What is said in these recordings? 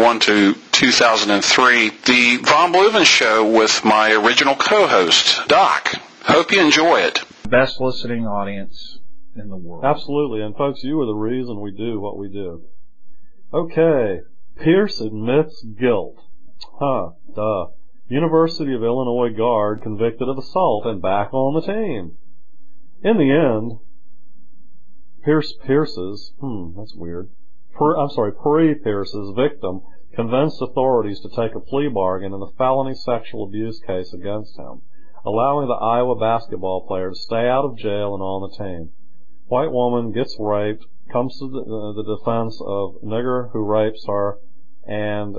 2001 to 2003, the Von Bluven Show with my original co-host, Doc. Hope you enjoy it. Best listening audience in the world. Absolutely. And folks, you are the reason we do what we do. Okay. Pierce admits guilt. Huh. Duh. University of Illinois guard convicted of assault and back on the team. In the end, Pierce Pierce's, hmm, that's weird. Per, I'm sorry, Pre Pierce's victim convinced authorities to take a plea bargain in the felony sexual abuse case against him, allowing the Iowa basketball player to stay out of jail and on the team. White woman gets raped, comes to the, uh, the defense of nigger who rapes her, and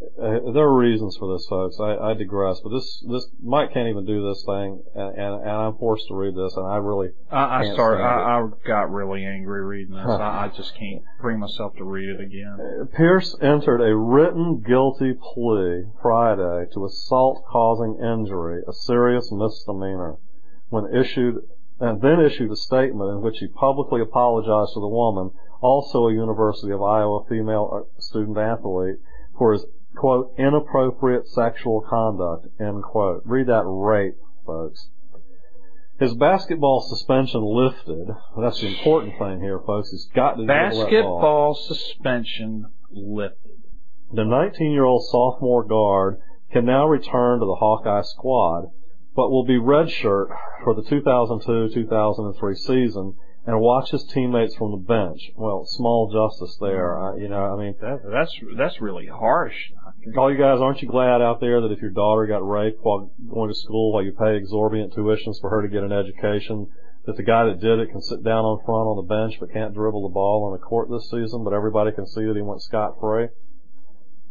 uh, there are reasons for this, folks. I, I digress, but this this Mike can't even do this thing, and, and, and I'm forced to read this, and I really I, I started. I, I got really angry reading this. I, I just can't bring myself to read it again. Uh, Pierce entered a written guilty plea Friday to assault causing injury, a serious misdemeanor, when issued and then issued a statement in which he publicly apologized to the woman, also a University of Iowa female uh, student athlete, for his quote inappropriate sexual conduct end quote. Read that rape, folks. His basketball suspension lifted. That's the important thing here, folks. He's got to. Basketball suspension lifted. The 19-year-old sophomore guard can now return to the Hawkeye squad, but will be redshirt for the 2002-2003 season and watch his teammates from the bench. Well, small justice there. I, you know, I mean, That, that's that's really harsh. all you guys, aren't you glad out there that if your daughter got raped while going to school, while you pay exorbitant tuitions for her to get an education, that the guy that did it can sit down on front on the bench but can't dribble the ball on the court this season, but everybody can see that he went scot free?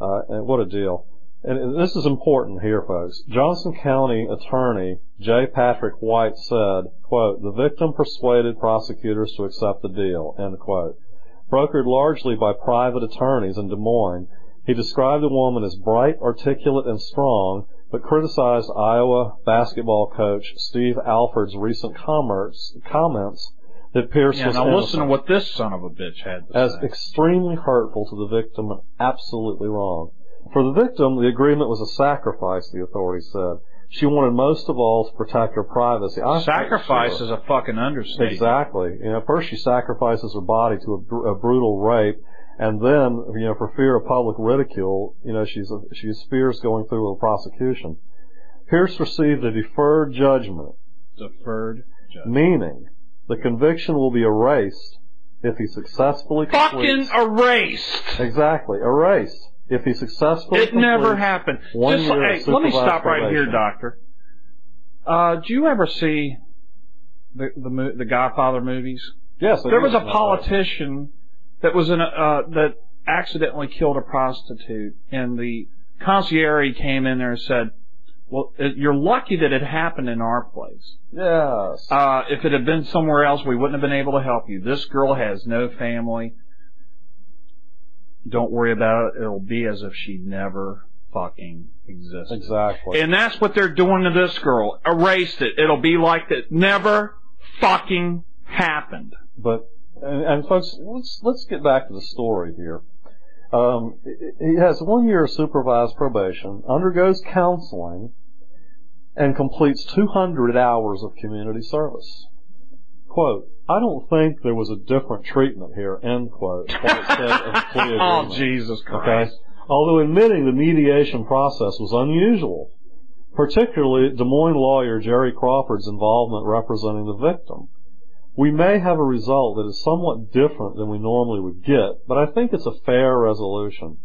Uh, and what a deal. And this is important here, folks. Johnson County Attorney J. Patrick White said, quote, the victim persuaded prosecutors to accept the deal, end quote. Brokered largely by private attorneys in Des Moines, he described the woman as bright, articulate, and strong, but criticized Iowa basketball coach Steve Alford's recent comments, comments that Pierce Yeah, was now listen to what this son of a bitch had to say. as say. extremely hurtful to the victim and absolutely wrong. For the victim, the agreement was a sacrifice, the authorities said. She wanted most of all to protect her privacy. I Sacrifice so. is a fucking understatement. Exactly. You know, first she sacrifices her body to a, a brutal rape, and then, you know, for fear of public ridicule, you know, she's she's fears going through with a prosecution. Pierce received a deferred judgment, Deferred judgment. meaning the conviction will be erased if he successfully Fucking completes- erased. Exactly, erased. If he successfully It never happened. one Just year hey, let me stop right here, doctor. Uh, do you ever see the the the Godfather movies? Yes, There was a politician that was in a, uh, that accidentally killed a prostitute, and the concierge came in there and said, "Well, uh, you're lucky that it happened in our place. Yes. Uh, if it had been somewhere else, we wouldn't have been able to help you. This girl has no family. Don't worry about it. It'll be as if she never fucking existed." exactly. And that's what they're doing to this girl. Erased it. It'll be like it never fucking happened. But and, and folks, let's let's get back to the story here. Um, he has one year of supervised probation, undergoes counseling, and completes 200 hours of community service. Quote, I don't think there was a different treatment here, end quote. what it said in the plea Oh. Jesus Okay? Christ. Although admitting the mediation process was unusual, particularly Des Moines lawyer Jerry Crawford's involvement representing the victim. We may have a result that is somewhat different than we normally would get, but I think it's a fair resolution.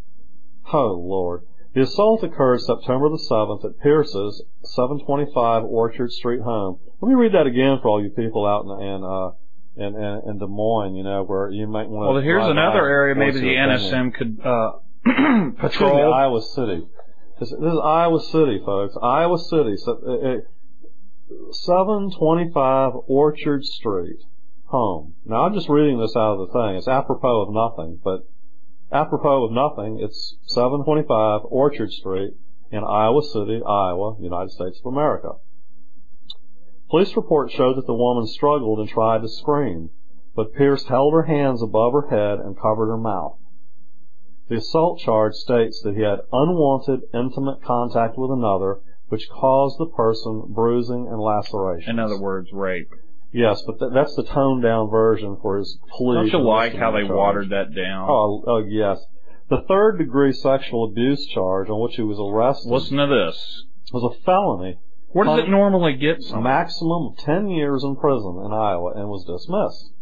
Oh Lord. The assault occurred September the 7th at Pierce's 725 Orchard Street home. Let me read that again for all you people out in, in, uh, in, in, in Des Moines, you know, where you might want to. Well, here's another area maybe the NSM could uh, Excuse me, patrol. Iowa City. This, this is Iowa City, folks. Iowa City. So, uh, uh, 725 Orchard Street, home. Now I'm just reading this out of the thing. It's apropos of nothing, but apropos of nothing, it's 725 Orchard Street in Iowa City, Iowa, United States of America. Police reports showed that the woman struggled and tried to scream, but Pierce held her hands above her head and covered her mouth. The assault charge states that he had unwanted intimate contact with another, which caused the person bruising and lacerations. In other words, rape. Yes, but th- that's the toned down version for his plea. Don't you like how they charge. watered that down? Oh, oh, yes. The third degree sexual abuse charge on which he was arrested Listen to this. was a felony, Where does it normally get a some? maximum of 10 years in prison in Iowa, and was dismissed.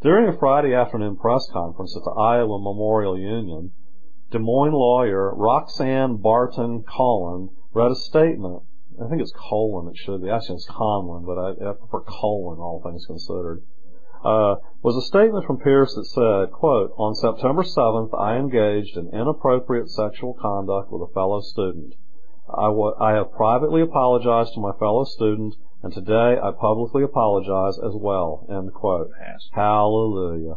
During a Friday afternoon press conference at the Iowa Memorial Union, Des Moines lawyer Roxanne Barton Collin read a statement. I think it's Colin, it should be. Actually, it's Conlin, but I, I prefer Colin, all things considered. Uh, was a statement from Pierce that said, quote, on September 7th, I engaged in inappropriate sexual conduct with a fellow student. I I have privately apologized to my fellow student, and today I publicly apologize as well, end quote. Hallelujah.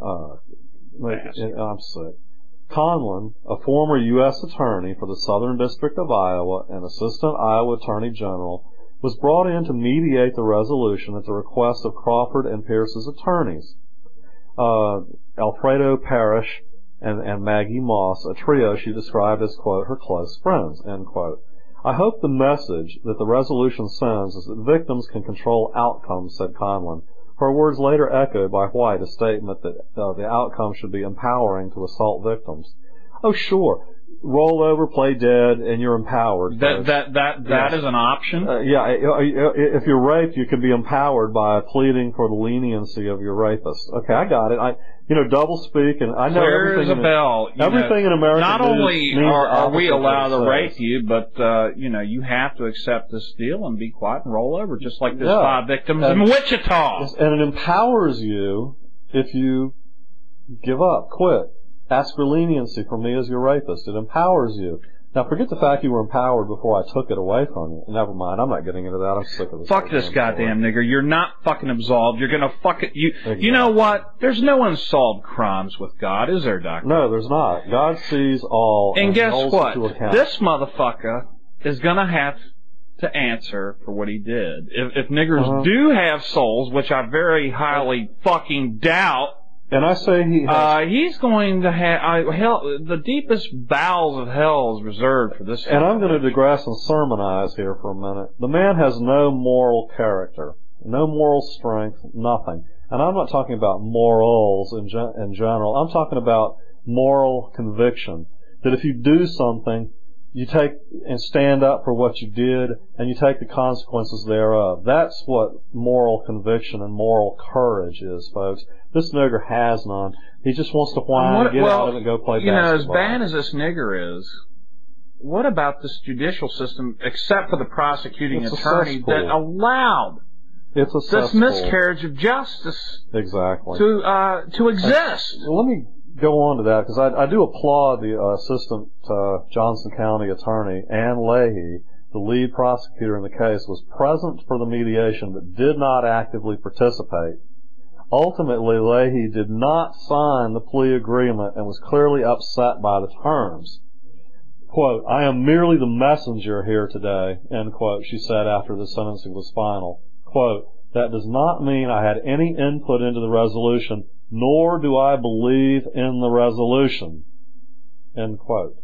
Uh. I'm sick. Conlin, a former U.S. attorney for the Southern District of Iowa and Assistant Iowa Attorney General, was brought in to mediate the resolution at the request of Crawford and Pierce's attorneys. Uh, Alfredo Parrish and, and Maggie Moss, a trio she described as, quote, her close friends, end quote. I hope the message that the resolution sends is that victims can control outcomes, said Conlin. Her words later echoed by White a statement that uh, the outcome should be empowering to assault victims. Oh, sure. Roll over, play dead, and you're empowered. That that that that Yes. is an option. Uh, yeah, if you're raped, you can be empowered by pleading for the leniency of your rapist. Okay, I got it. I, you know, double speak, and I know Clear as everything. a in- bell. you everything know. in America. Not only are, are we opposite of what allowed to rape you, but uh, you know you have to accept this deal and be quiet and roll over, just like this Yeah. five victims And- in Wichita. And it empowers you if you give up, quit, ask for leniency from me as your rapist. It empowers you. Now forget the fact you were empowered before I took it away from you. Never mind, I'm not getting into that. I'm sick of this. Fuck this goddamn nigger. You're not fucking absolved. You're gonna fuck it. You. You know what? There's no unsolved crimes with God, is there, Doctor? No, there's not. God sees all And guess holds what? it to account. This motherfucker is gonna have to answer for what he did. If, if niggers Uh-huh. do have souls, which I very highly fucking doubt, and I say he uh, he's going to have uh, hell. The deepest bowels of hell is reserved for this. And I'm going to digress and sermonize here for a minute. The man has no moral character, no moral strength, nothing. And I'm not talking about morals in, gen- in general. I'm talking about moral conviction. That if you do something, you take and stand up for what you did, and you take the consequences thereof. That's what moral conviction and moral courage is, folks. This nigger has none. He just wants to whine, What- get well, out of it, and go play you know, as bad as this nigger is, what about this judicial system, except for the prosecuting It's attorney that allowed it's a this miscarriage of justice Exactly. to uh, to exist? Let me go on to that because I, I do applaud the uh, assistant uh, Johnson County attorney Ann Leahy, the lead prosecutor in the case, was present for the mediation but did not actively participate. Ultimately, Leahy did not sign the plea agreement and was clearly upset by the terms. Quote, I am merely the messenger here today, end quote, she said after the sentencing was final. Quote, that does not mean I had any input into the resolution, nor do I believe in the resolution. End quote.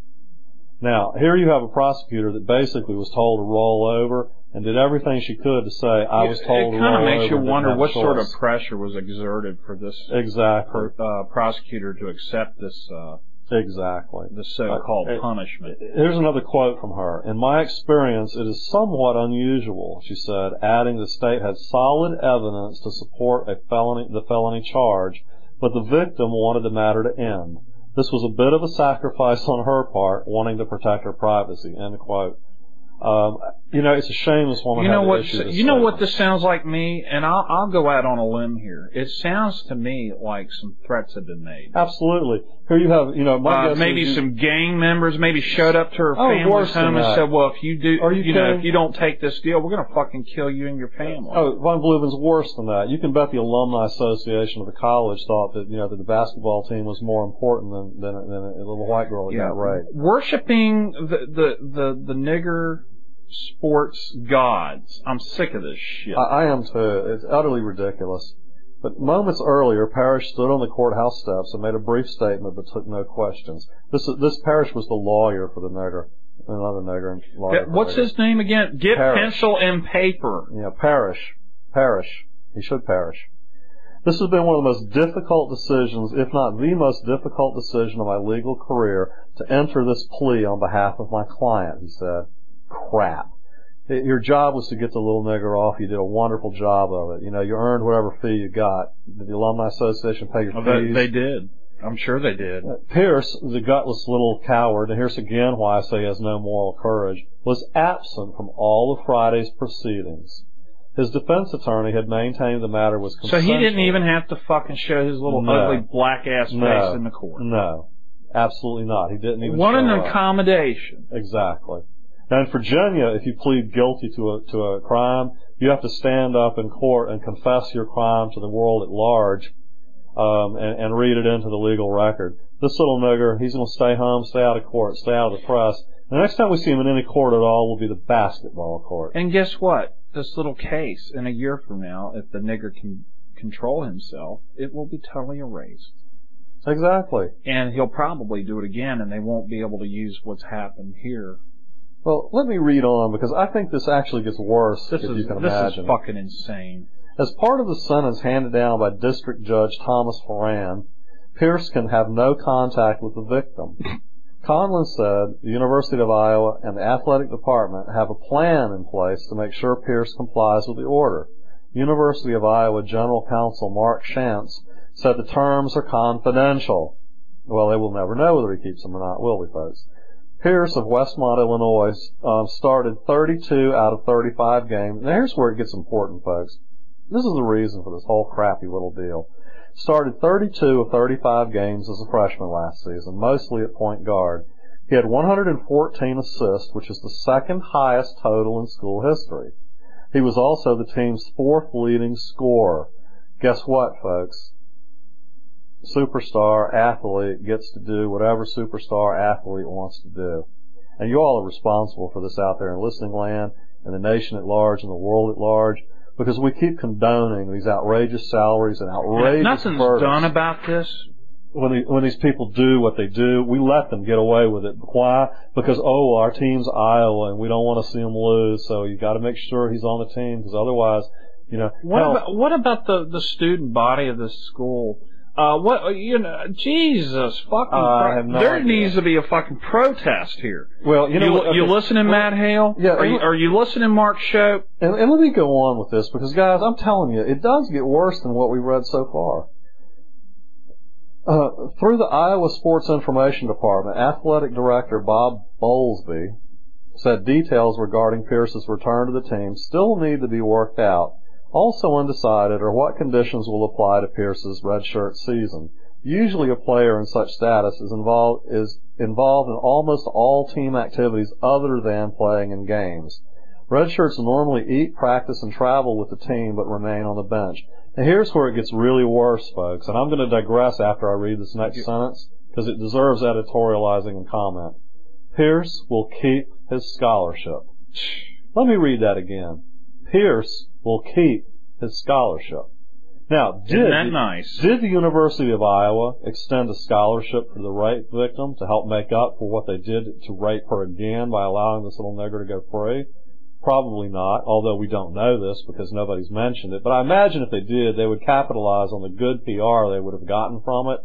Now, here you have a prosecutor that basically was told to roll over and did everything she could to say, I was told it to kind of makes you wonder what sort of pressure was exerted for this Exactly. uh, prosecutor to accept this uh, Exactly. The so-called Uh, punishment. Here's another quote from her. In my experience, it is somewhat unusual, she said, adding the state had solid evidence to support a felony, the felony charge, but the victim wanted the matter to end. This was a bit of a sacrifice on her part, wanting to protect her privacy, end quote. Um, you know, it's a shameless woman You know what? You know what this sounds like me, and I'll I'll go out on a limb here. It sounds to me like some threats have been made. Absolutely. Here you have, you know, my Uh, maybe you- some gang members maybe showed up to her Oh, family's home and said, "Well, if you do, Are you know, if you don't take this deal, we're going to fucking kill you and your family." Oh, Von Blumen's worse than that. You can bet the alumni association of the college thought that you know that the basketball team was more important than than, than a little white girl yeah, got raped. worshiping the the the the nigger sports gods. I'm sick of this shit. I, I am too. It's utterly ridiculous. But moments earlier, Parrish stood on the courthouse steps and made a brief statement but took no questions. This this Parrish was the lawyer for the nigger, another nigger lawyer. What's his name again? Get Parrish. pencil and paper. Yeah, Parrish. Parrish. He should perish. This has been one of the most difficult decisions, if not the most difficult decision of my legal career, to enter this plea on behalf of my client, he said. Crap. It- your job was to get the little nigger off. You did a wonderful job of it. You know, you earned whatever fee you got. Did the Alumni Association pay your Oh, they, fees? they did. I'm sure they did. Uh, Pierce, the gutless little coward, and here's again why I say he has no moral courage, was absent from all of Friday's proceedings. His defense attorney had maintained the matter was So he didn't even have to fucking show his little No. ugly black ass no, face in the court. No, absolutely not. He didn't even. What an show up. accommodation. Exactly. Now in Virginia, if you plead guilty to a to a crime, you have to stand up in court and confess your crime to the world at large, um, and, and read it into the legal record. This little nigger, he's going to stay home, stay out of court, stay out of the press. The next time we see him in any court at all will be the basketball court. And guess what? This little case, in a year from now, if the nigger can control himself, it will be totally erased. Exactly. And he'll probably do it again, and they won't be able to use what's happened here. Well, let me read on because I think this actually gets worse This if is you can this imagine. is fucking insane. As part of the sentence handed down by District Judge Thomas Horan, Pierce can have no contact with the victim. Conlin said the University of Iowa and the athletic department have a plan in place to make sure Pierce complies with the order. University of Iowa General Counsel Mark Schantz said the terms are confidential. Well, they will never know whether he keeps them or not, will we, folks? Pierce of Westmont, Illinois, um, started 32 out of 35 games. Now here's where it gets important, folks. This is the reason for this whole crappy little deal. Started 32 of 35 games as a freshman last season, mostly at point guard. He had 114 assists, which is the second highest total in school history. He was also the team's fourth leading scorer. Guess what, folks? Superstar athlete gets to do whatever superstar athlete wants to do. And you all are responsible for this out there in listening land and the nation at large and the world at large because we keep condoning these outrageous salaries and outrageous Nothing's burdens. done about this. when the, when these people do what they do, we let them get away with it. Why? Because oh, our team's Iowa and we don't want to see them lose, so you got to make sure he's on the team because otherwise, you know. What hell, about what about the the student body of this school? Uh, what you know? Jesus fucking! Have no there idea. needs to be a fucking protest here. well, you You, know, you okay. listening, Well, Matt Hale? yeah, Are you, are you listening, Mark Shope? And, and let me go on with this because, guys, I'm telling you, it does get worse than what we've read so far. Uh, through the Iowa Sports Information Department, athletic director Bob Bowlesby said details regarding Pierce's return to the team still need to be worked out. Also undecided are what conditions will apply to Pierce's redshirt season. Usually a player in such status is involved, is involved in almost all team activities other than playing in games. Redshirts normally eat, practice, and travel with the team, but remain on the bench. Now here's where it gets really worse, folks, and I'm going to digress after I read this next sentence, because it deserves editorializing and comment. Pierce will keep his scholarship. Let me read that again. Pierce will keep his scholarship. Now, did, nice? did the University of Iowa extend a scholarship for the rape victim to help make up for what they did to rape her again by allowing this little nigger to go free? Probably not, although we don't know this because nobody's mentioned it. But I imagine if they did, they would capitalize on the good PR they would have gotten from it.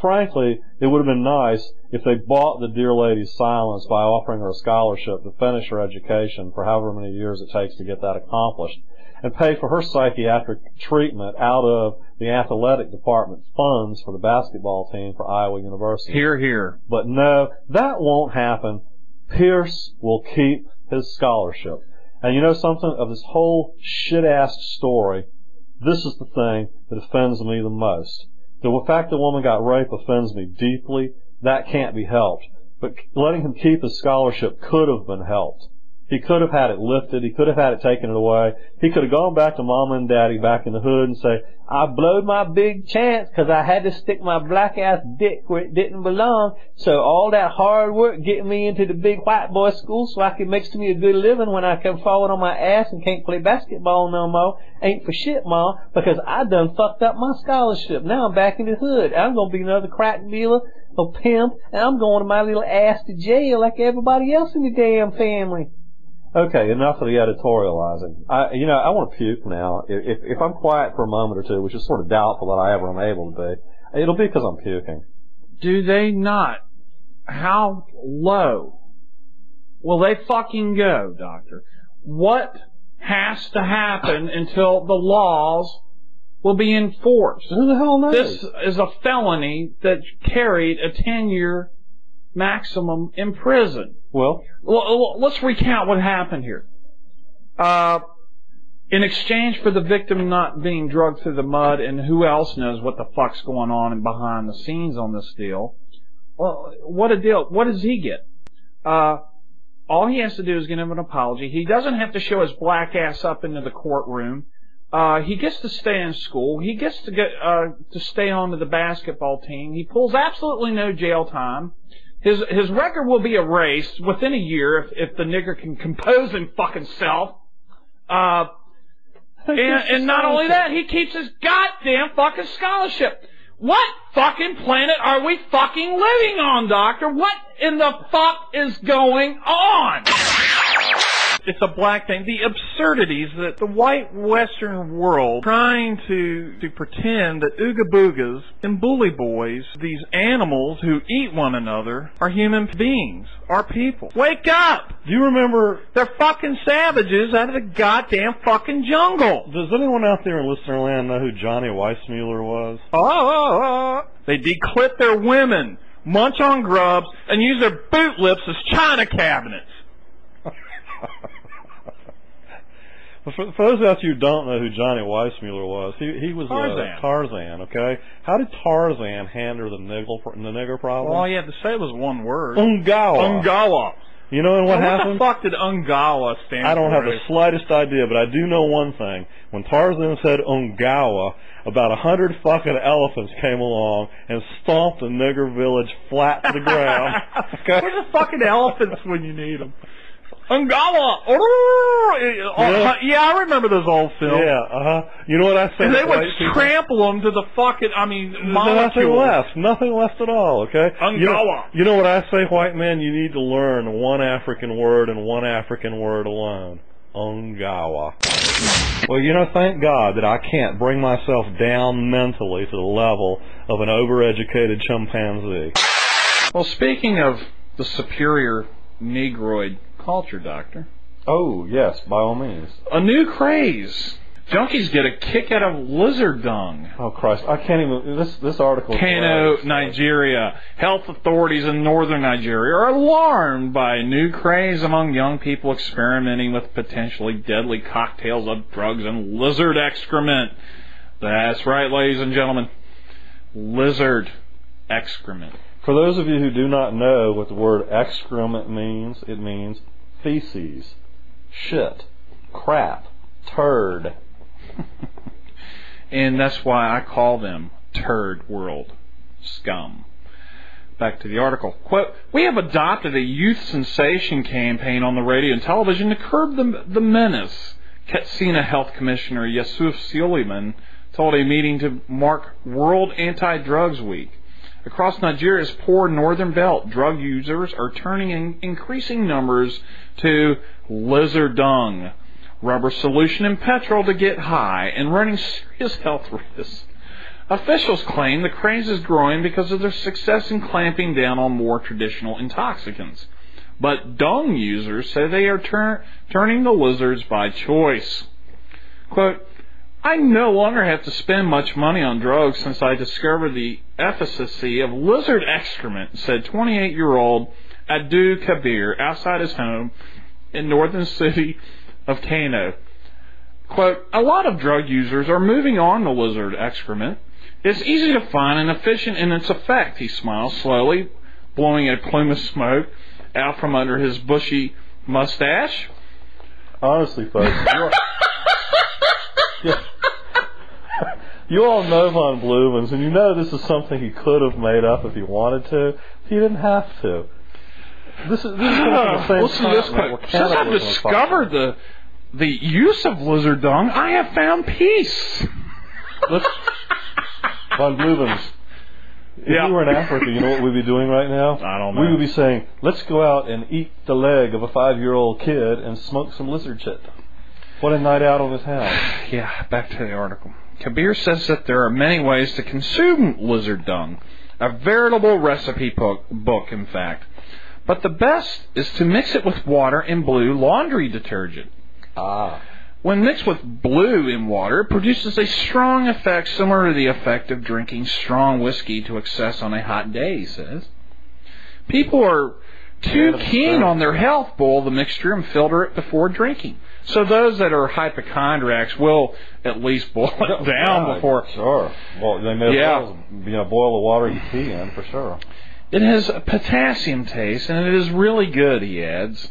Frankly, it would have been nice if they bought the dear lady's silence by offering her a scholarship to finish her education for however many years it takes to get that accomplished and pay for her psychiatric treatment out of the athletic department funds for the basketball team for Iowa University. Here, here. But no, that won't happen. Pierce will keep his scholarship. And you know something of this whole shit ass story, this is the thing that offends me the most. The fact the woman got raped offends me deeply. That can't be helped. But letting him keep his scholarship could have been helped. He could have had it lifted. He could have had it taken it away. He could have gone back to mama and daddy back in the hood and say, I blowed my big chance 'cause I had to stick my black ass dick where it didn't belong. So all that hard work getting me into the big white boy school so I could make me a good living when I come forward on my ass and can't play basketball no more ain't for shit, ma, because I done fucked up my scholarship. Now I'm back in the hood. I'm gonna be another crack dealer, a pimp, and I'm going to my little ass to jail like everybody else in the damn family. Okay, enough of the editorializing. I, you know, I want to puke now. If, if I'm quiet for a moment or two, which is sort of doubtful that I ever am able to be, it'll be because I'm puking. Do they not? How low will they fucking go, Doctor? What has to happen until the laws will be enforced? Who the hell knows? This is a felony that carried a 10 year maximum in prison. well, Well, let's recount what happened here. Uh, in exchange for the victim not being drugged through the mud, and who else knows what the fuck's going on and behind the scenes on this deal? Well, what a deal! What does he get? Uh, all he has to do is give him an apology. He doesn't have to show his black ass up into the courtroom. Uh, he gets to stay in school. He gets to get uh, to stay on to the basketball team. He pulls absolutely no jail time. His his record will be erased within a year if, if the nigger can compose him fucking self. Uh, and, and not only that, he keeps his goddamn fucking scholarship. What fucking planet are we fucking living on, Doctor? What in the fuck is going on? It's a black thing. The absurdities that the white Western world trying to to pretend that ooga boogas and bully boys, these animals who eat one another, are human beings, are people. Wake up! do you remember, They're fucking savages out of the goddamn fucking jungle. does anyone out there in listener land know who Johnny Weissmuller was? Oh, oh, oh. they declip their women, munch on grubs, and use their boot lips as china cabinets. Well, For, for those of you who don't know who Johnny Weissmuller was, he he was Tarzan. Uh, Tarzan. Okay, how did Tarzan handle the nigger the nigger problem? All you had to say it was one word. Ungawa. Ungawa. You know, and what Now, happened? the fuck did Ungawa stand for? I don't for? have the slightest idea, but I do know one thing. When Tarzan said Ungawa, about a hundred fucking elephants came along and stomped the nigger village flat to the ground. Okay? Where's the fucking elephants when you need them? Ungawa. Yeah. Yeah, I remember those old films. Yeah, uh huh. You know what I say? And they would white people? trample them to the fucking, I mean, There's nothing molecules. left. Nothing left at all, okay? You know, Ungawa. you know what I say, white man? You need to learn one African word and one African word alone. Ungawa. Well, you know, thank God that I can't bring myself down mentally to the level of an overeducated chimpanzee. Well, speaking of the superior Negroid culture, Doctor, Oh, yes, by all means. a new craze. Junkies get a kick out of lizard dung. Oh, Christ. I can't even. This, this article. Kano. Nigeria. Health authorities in northern Nigeria are alarmed by a new craze among young people experimenting with potentially deadly cocktails of drugs and lizard excrement. That's right, ladies and gentlemen. Lizard excrement. For those of you who do not know what the word excrement means, it means feces, shit, crap, turd. And that's why I call them turd world scum. Back to the article. Quote, we have adopted a youth sensation campaign on the radio and television to curb the, the menace. Katsina Health Commissioner Yusuf Suleiman told a meeting to mark World Anti-Drugs Week. Across Nigeria's poor northern belt, drug users are turning in increasing numbers to lizard dung, rubber solution, and petrol to get high, and running serious health risks. Officials claim the craze is growing because of their success in clamping down on more traditional intoxicants. But dung users say they are tur- turning to lizards by choice. Quote, I no longer have to spend much money on drugs since I discovered the efficacy of lizard excrement, said 28 year old Adu Kabir outside his home in northern city of Kano. Quote, a lot of drug users are moving on to lizard excrement. It's easy to find and efficient in its effect, he smiled slowly, blowing a plume of smoke out from under his bushy mustache. honestly, folks, yeah. You all know Von Blumens, and you know this is something he could have made up if he wanted to. He didn't have to. This is, this is the same Listen to this quick. Since I've discovered the the use of lizard dung, I have found peace. Von Blumens, if Yeah. you were in Africa, you know what we'd be doing right now? I don't know. We would be saying, let's go out and eat the leg of a five-year-old kid and smoke some lizard shit. What a night out on his house. Yeah, back to the article. Kabir says that there are many ways to consume lizard dung. A veritable recipe book, book, in fact. But the best is to mix it with water and blue laundry detergent. Ah. When mixed with blue in water, it produces a strong effect similar to the effect of drinking strong whiskey to excess on a hot day, he says. People are too keen on their health boil the mixture and filter it before drinking. So those that are hypochondriacs will at least boil it down Yeah, before. Sure. Well, they may Yeah. well you know, boil the water you pee in, for sure. It has a potassium taste and it is really good, he adds.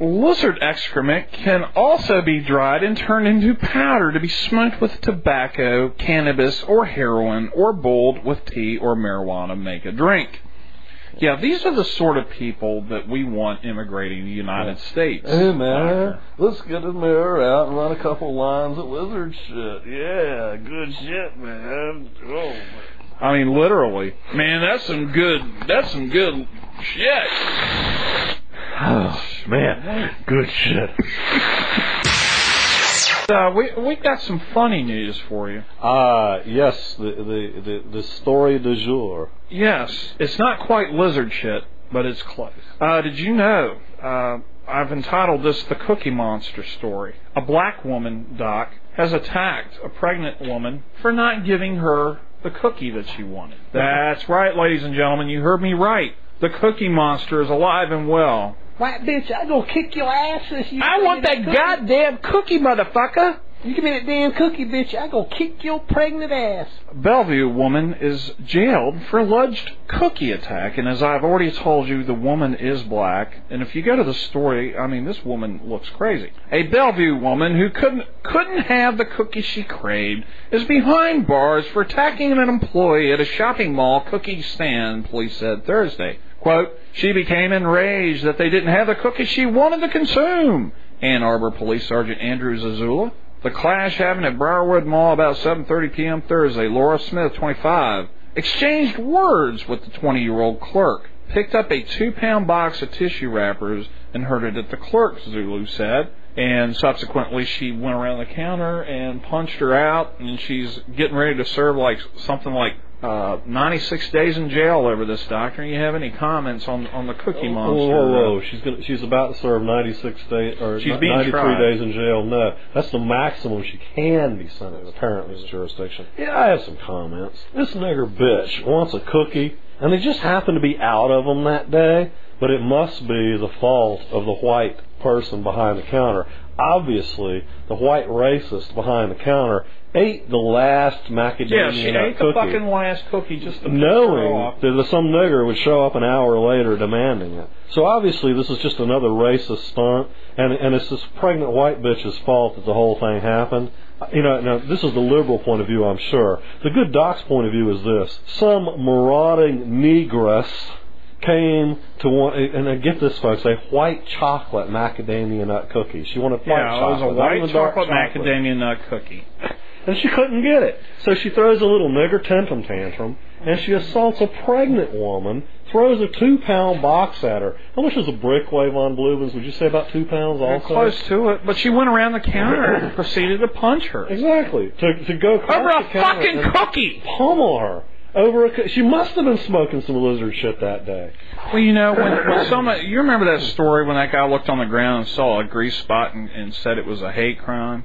Lizard excrement can also be dried and turned into powder to be smoked with tobacco, cannabis, or heroin, or boiled with tea or marijuana to make a drink. Yeah, these are the sort of people that we want immigrating to the United States. Hey man, let's get a mirror out and run a couple lines of lizard shit. Yeah, good shit, man. Oh, I mean, literally. Man, that's some good, that's some good shit. oh man, good shit. Uh, we, we got some funny news for you. Ah, yes, the, the the the story du jour. Yes, it's not quite lizard shit, but it's close. Uh, did you know? Uh, I've entitled this "The Cookie Monster Story." A black woman, Doc, has attacked a pregnant woman for not giving her the cookie that she wanted. That's right, ladies and gentlemen. You heard me right. The Cookie Monster is alive and well. White bitch, I'm gonna kick your ass if you. I want that cookie. goddamn cookie, motherfucker. You give me that damn cookie, bitch. I gonna kick your pregnant ass. Bellevue woman is jailed for alleged cookie attack, and as I've already told you, the woman is black. And if you go to the story, I mean, this woman looks crazy. A Bellevue woman who couldn't couldn't have the cookie she craved is behind bars for attacking an employee at a shopping mall cookie stand. Police said Thursday. "Quote: She became enraged that they didn't have the cookies she wanted to consume." Ann Arbor Police Sergeant Andrew Zazula. The clash happened at Briarwood Mall about 7:30 p.m. Thursday. Laura Smith, 25, exchanged words with the 20-year-old clerk, picked up a two-pound box of tissue wrappers and herded it at the clerk. Zulu said, and subsequently she went around the counter and punched her out, and she's getting ready to serve like something like uh, 96 days in jail over this. Doctor, you have any comments on on the Cookie Whoa, Monster? whoa, whoa! She's gonna, she's about to serve 96 days or She's n- being 93 tried. days in jail. No, that's the maximum she can be sentenced. Apparently, in this jurisdiction. Yeah, I have some comments. This nigger bitch wants a cookie, and they just happen to be out of them that day. But it must be the fault of the white person behind the counter. Obviously, the white racist behind the counter ate the last macadamia Yeah, she ate the cookie fucking last cookie just to knowing that some nigger would show up an hour later demanding it. So obviously this is just another racist stunt, and and it's this pregnant white bitch's fault that the whole thing happened. You know, now this is the liberal point of view, I'm sure. The good doc's point of view is this: some marauding negress came to want, and I get this, folks, a white chocolate macadamia nut cookie. She wanted white Yeah, it was a white dark chocolate macadamia nut cookie. and she couldn't get it. So she throws a little nigger tantrum tantrum, and she assaults a pregnant woman, throws a two-pound box at her. How much does a brick weigh, Von Bluvens? Would you say about two pounds also? Close to it, but she went around the counter and proceeded to punch her Exactly. To, to go across over a fucking cookie. pummel her. Over a, she must have been smoking some lizard shit that day. Well, you know when, when someone you remember that story when that guy looked on the ground and saw a grease spot and, and said it was a hate crime.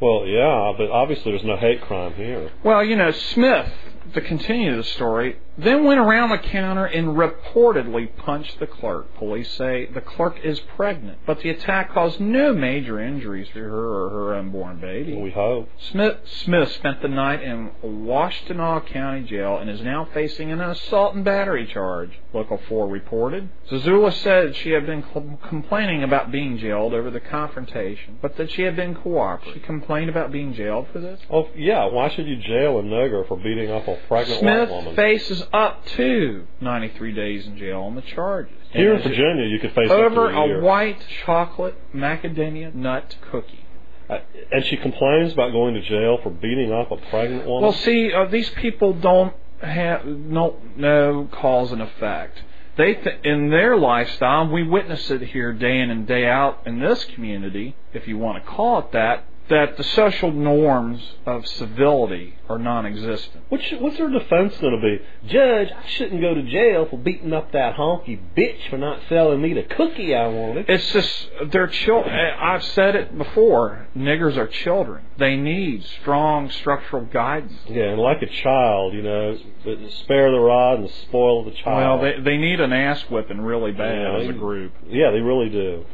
Well, yeah, but obviously there's no hate crime here. Well, you know Smith. To continue the story, then went around the counter and reportedly punched the clerk. Police say the clerk is pregnant, but the attack caused no major injuries to her or her unborn baby. We hope. Smith Smith spent the night in Washtenaw County Jail and is now facing an assault and battery charge. Local 4 reported. Zazula said she had been com- complaining about being jailed over the confrontation, but that she had been cooperative. She complained about being jailed for this. Oh, yeah, why should you jail a nigger for beating up a pregnant Smith white woman? faces up to 93 days in jail on the charges. Here in Virginia, you could face over a a white chocolate macadamia nut cookie. Uh, and she complains about going to jail for beating up a pregnant woman. Well, see, uh, these people don't have no no cause and effect. They th- in their lifestyle, we witness it here day in and day out in this community, if you want to call it that. That the social norms of civility are non-existent. What's, what's her defense going to be? Judge, I shouldn't go to jail for beating up that honky bitch for not selling me the cookie I wanted. It's just they're children. I've said it before. Niggers are children. They need strong structural guidance. Yeah, and like a child, you know, spare the rod and spoil the child. Well, they they need an ass whipping really bad Yeah, as a group. yeah, they really do.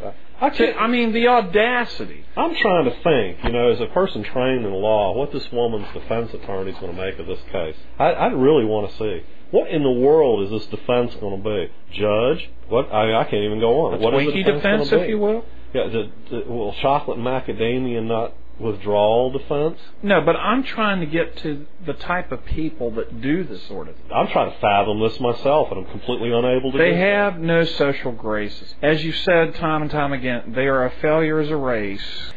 I can't. I mean, the audacity. I'm trying to think, you know, as a person trained in law, what this woman's defense attorney is going to make of this case. I, I really want to see. What in the world is this defense going to be? Judge? What? I, I can't even go on. A what is the defense, defense, if you will. Yeah, the, uh, the, will chocolate macadamia nut withdrawal defense? No, but I'm trying to get to the type of people that do this sort of thing. I'm trying to fathom this myself, and I'm completely unable to. They do so. have no social graces. As you've said time and time again, they are a failure as a race.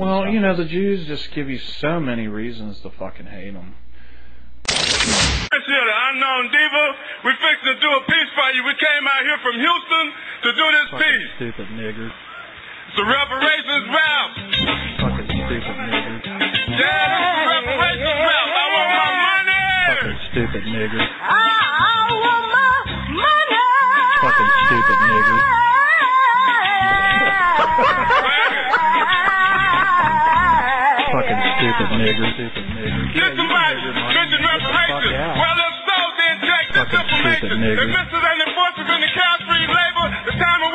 Well, you know, the Jews just give you so many reasons to fucking hate them. This here, the unknown diva. We fixing to do a piece for you. We came out here from Houston to do this piece. Stupid niggers. A reparations rap. Fucking stupid niggers. Yeah, this is a reparations rap. I want my money. Fucking stupid niggers. I I want my money. Fucking stupid niggers. Fucking stupid niggers. Stupid niggers. Get somebody. Mention reparations. Well, if so, then check this information. nigger. If this is an enforcement in the cash-free labor, the time when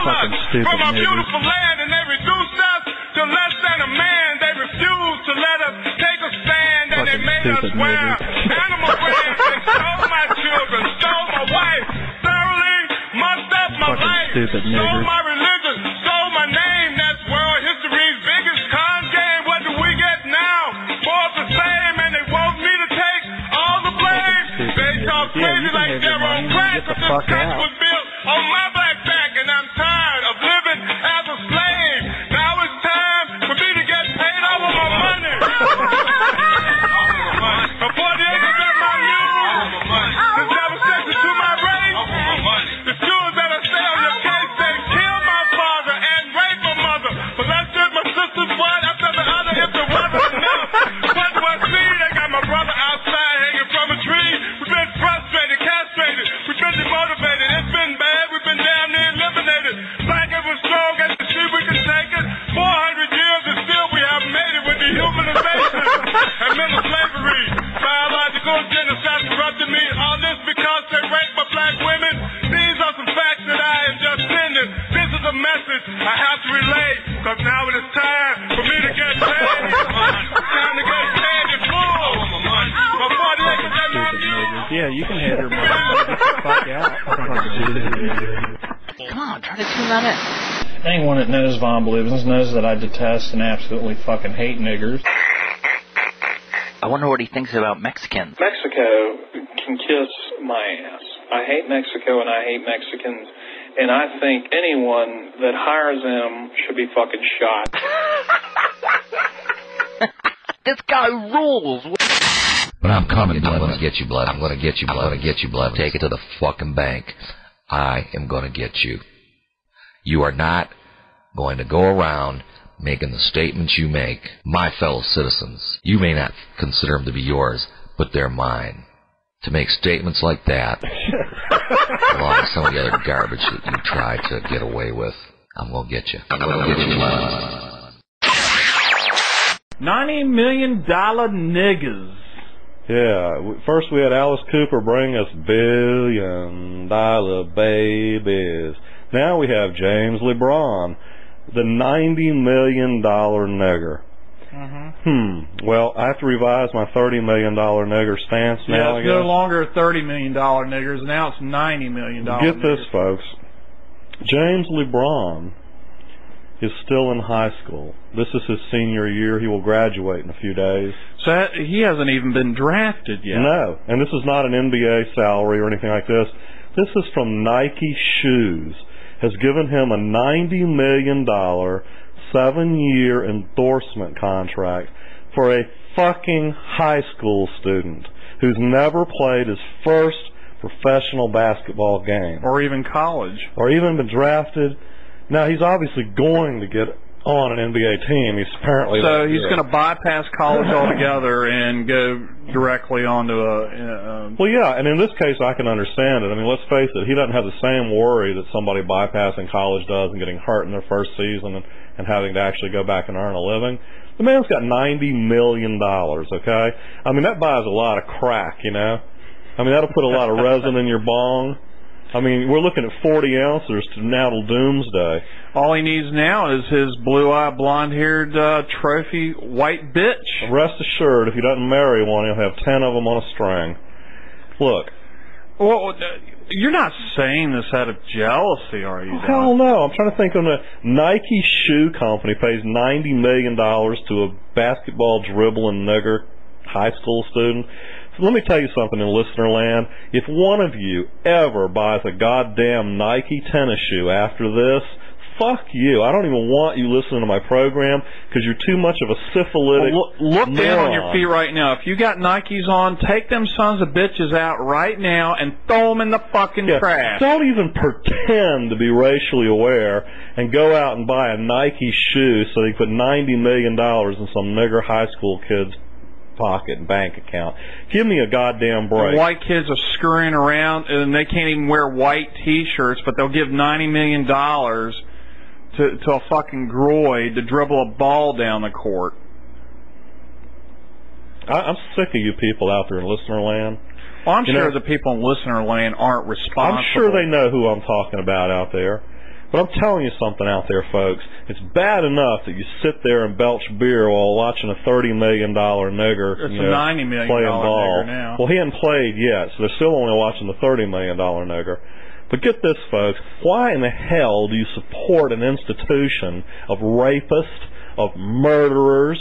Fucking stupid from our nigger. beautiful land and they reduced us to less than a man. They refused to let us take a stand and they made us wear animal brands. They stole my children, stole my wife, thoroughly mucked up my Fucking life, stupid stole my religion, stole my name. That's world history's biggest con game. What do we get now? More the same, and they want me to take all the blame. stupid They talk crazy can like they're on crack, but this country was built on my black back, Biological genocide corrupted me. All this because they rape my black women. These are some facts that I am just sending. This is a message I have to relay. Cause now it is time for me to get paid. Time to get paid in full. Before the acres at my. Yeah, you can have your money. Fuck out. Fucking stupid niggers. Come on, try to tune that in. Anyone that knows Von Bluvens knows that I detest and absolutely fucking hate niggers. I wonder what he thinks about Mexicans. Mexico can kiss my ass. I hate Mexico and I hate Mexicans. And I think anyone that hires them should be fucking shot. This guy rules. But I'm coming, blood. I'm gonna get you, blood. I'm gonna get you, blood. I'm gonna get you, blood. Take it to the fucking bank. I am gonna get you. You are not going to go around making the statements you make. My fellow citizens, you may not consider them to be yours, but they're mine. To make statements like that, along with some of the other garbage that you try to get away with, I'm gonna get you. I'm gonna get you. Ninety million dollar niggas. Yeah. First we had Alice Cooper bring us billion dollar babies. Now we have James LeBron, the ninety million dollar nigger. Hmm. Well, I have to revise my thirty million dollar nigger stance Yeah, now. I it's no longer thirty million dollar niggers. Now it's ninety million dollars. Get this, folks. James LeBron is still in high school. This is his senior year. He will graduate in a few days. So that- he hasn't even been drafted yet. No, and this is not an NBA salary or anything like this. This is from Nike Shoes. Has given him a ninety million dollar seven year endorsement contract for a fucking high school student who's never played his first professional basketball game Or even college. or even been drafted. Now he's obviously going to get on an NBA team. He's apparently So he's going to bypass college altogether and go directly onto a. Uh, Well, yeah, and in this case, I can understand it. I mean, let's face it, he doesn't have the same worry that somebody bypassing college does and getting hurt in their first season and, and having to actually go back and earn a living. The man's got ninety million dollars. Okay, I mean that buys a lot of crack. You know, I mean that'll put a lot of resin in your bong. I mean, we're looking at forty ounces to now till doomsday. all he needs now is his blue-eyed, blonde-haired uh, trophy white bitch. Rest assured, if he doesn't marry one, he'll have ten of them on a string. Look, Well, uh, you're not saying this out of jealousy, are you? Don? Hell no! I'm trying to think of the Nike shoe company pays ninety million dollars to a basketball dribbling nigger high school student. Let me tell you something in listener land. If one of you ever buys a goddamn Nike tennis shoe after this, fuck you. I don't even want you listening to my program because you're too much of a syphilitic. Well, look, look down on your feet right now. If you got Nikes on, take them sons of bitches out right now and throw them in the fucking Yeah, trash. Don't even pretend to be racially aware and go out and buy a Nike shoe so they put ninety million dollars in some nigger high school kid's pocket and bank account. Give me a goddamn break. White kids are scurrying around and they can't even wear white T-shirts, but they'll give ninety million dollars to to a fucking groid to dribble a ball down the court. I, I'm sick of you people out there in listener land. Well, I'm You sure know- the people in listener land aren't responsible. I'm sure they know who I'm talking about out there. But I'm telling you something out there, folks. It's bad enough that you sit there and belch beer while watching a thirty million dollar nigger It's you a know, $90 million playing ball. nigger now. Well, he hadn't played yet, so they're still only watching the thirty million dollar nigger. But get this, folks. Why in the hell do you support an institution of rapists, of murderers?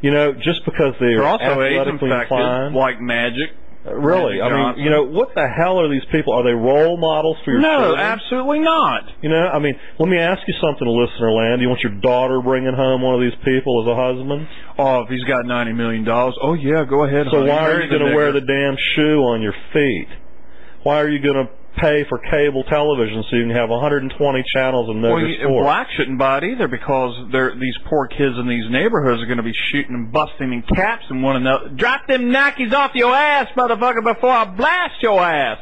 You know, just because they're, They're also AIDS athletically infected, inclined. like Magic. Really? I mean, you know, what the hell are these people? Are they role models for your No, children? absolutely not. You know, I mean, let me ask you something, listener land. Do You want your daughter bringing home one of these people as a husband? Oh, if he's got ninety million dollars, oh yeah, go ahead. So honey, why are marry you going to nigger. wear the damn shoe on your feet? Why are you going to pay for cable television so you can have 120 channels and nigger Well, you, sports? black shouldn't buy it either because these poor kids in these neighborhoods are going to be shooting and busting in caps and one another. Drop them Nikes off your ass, motherfucker, before I blast your ass.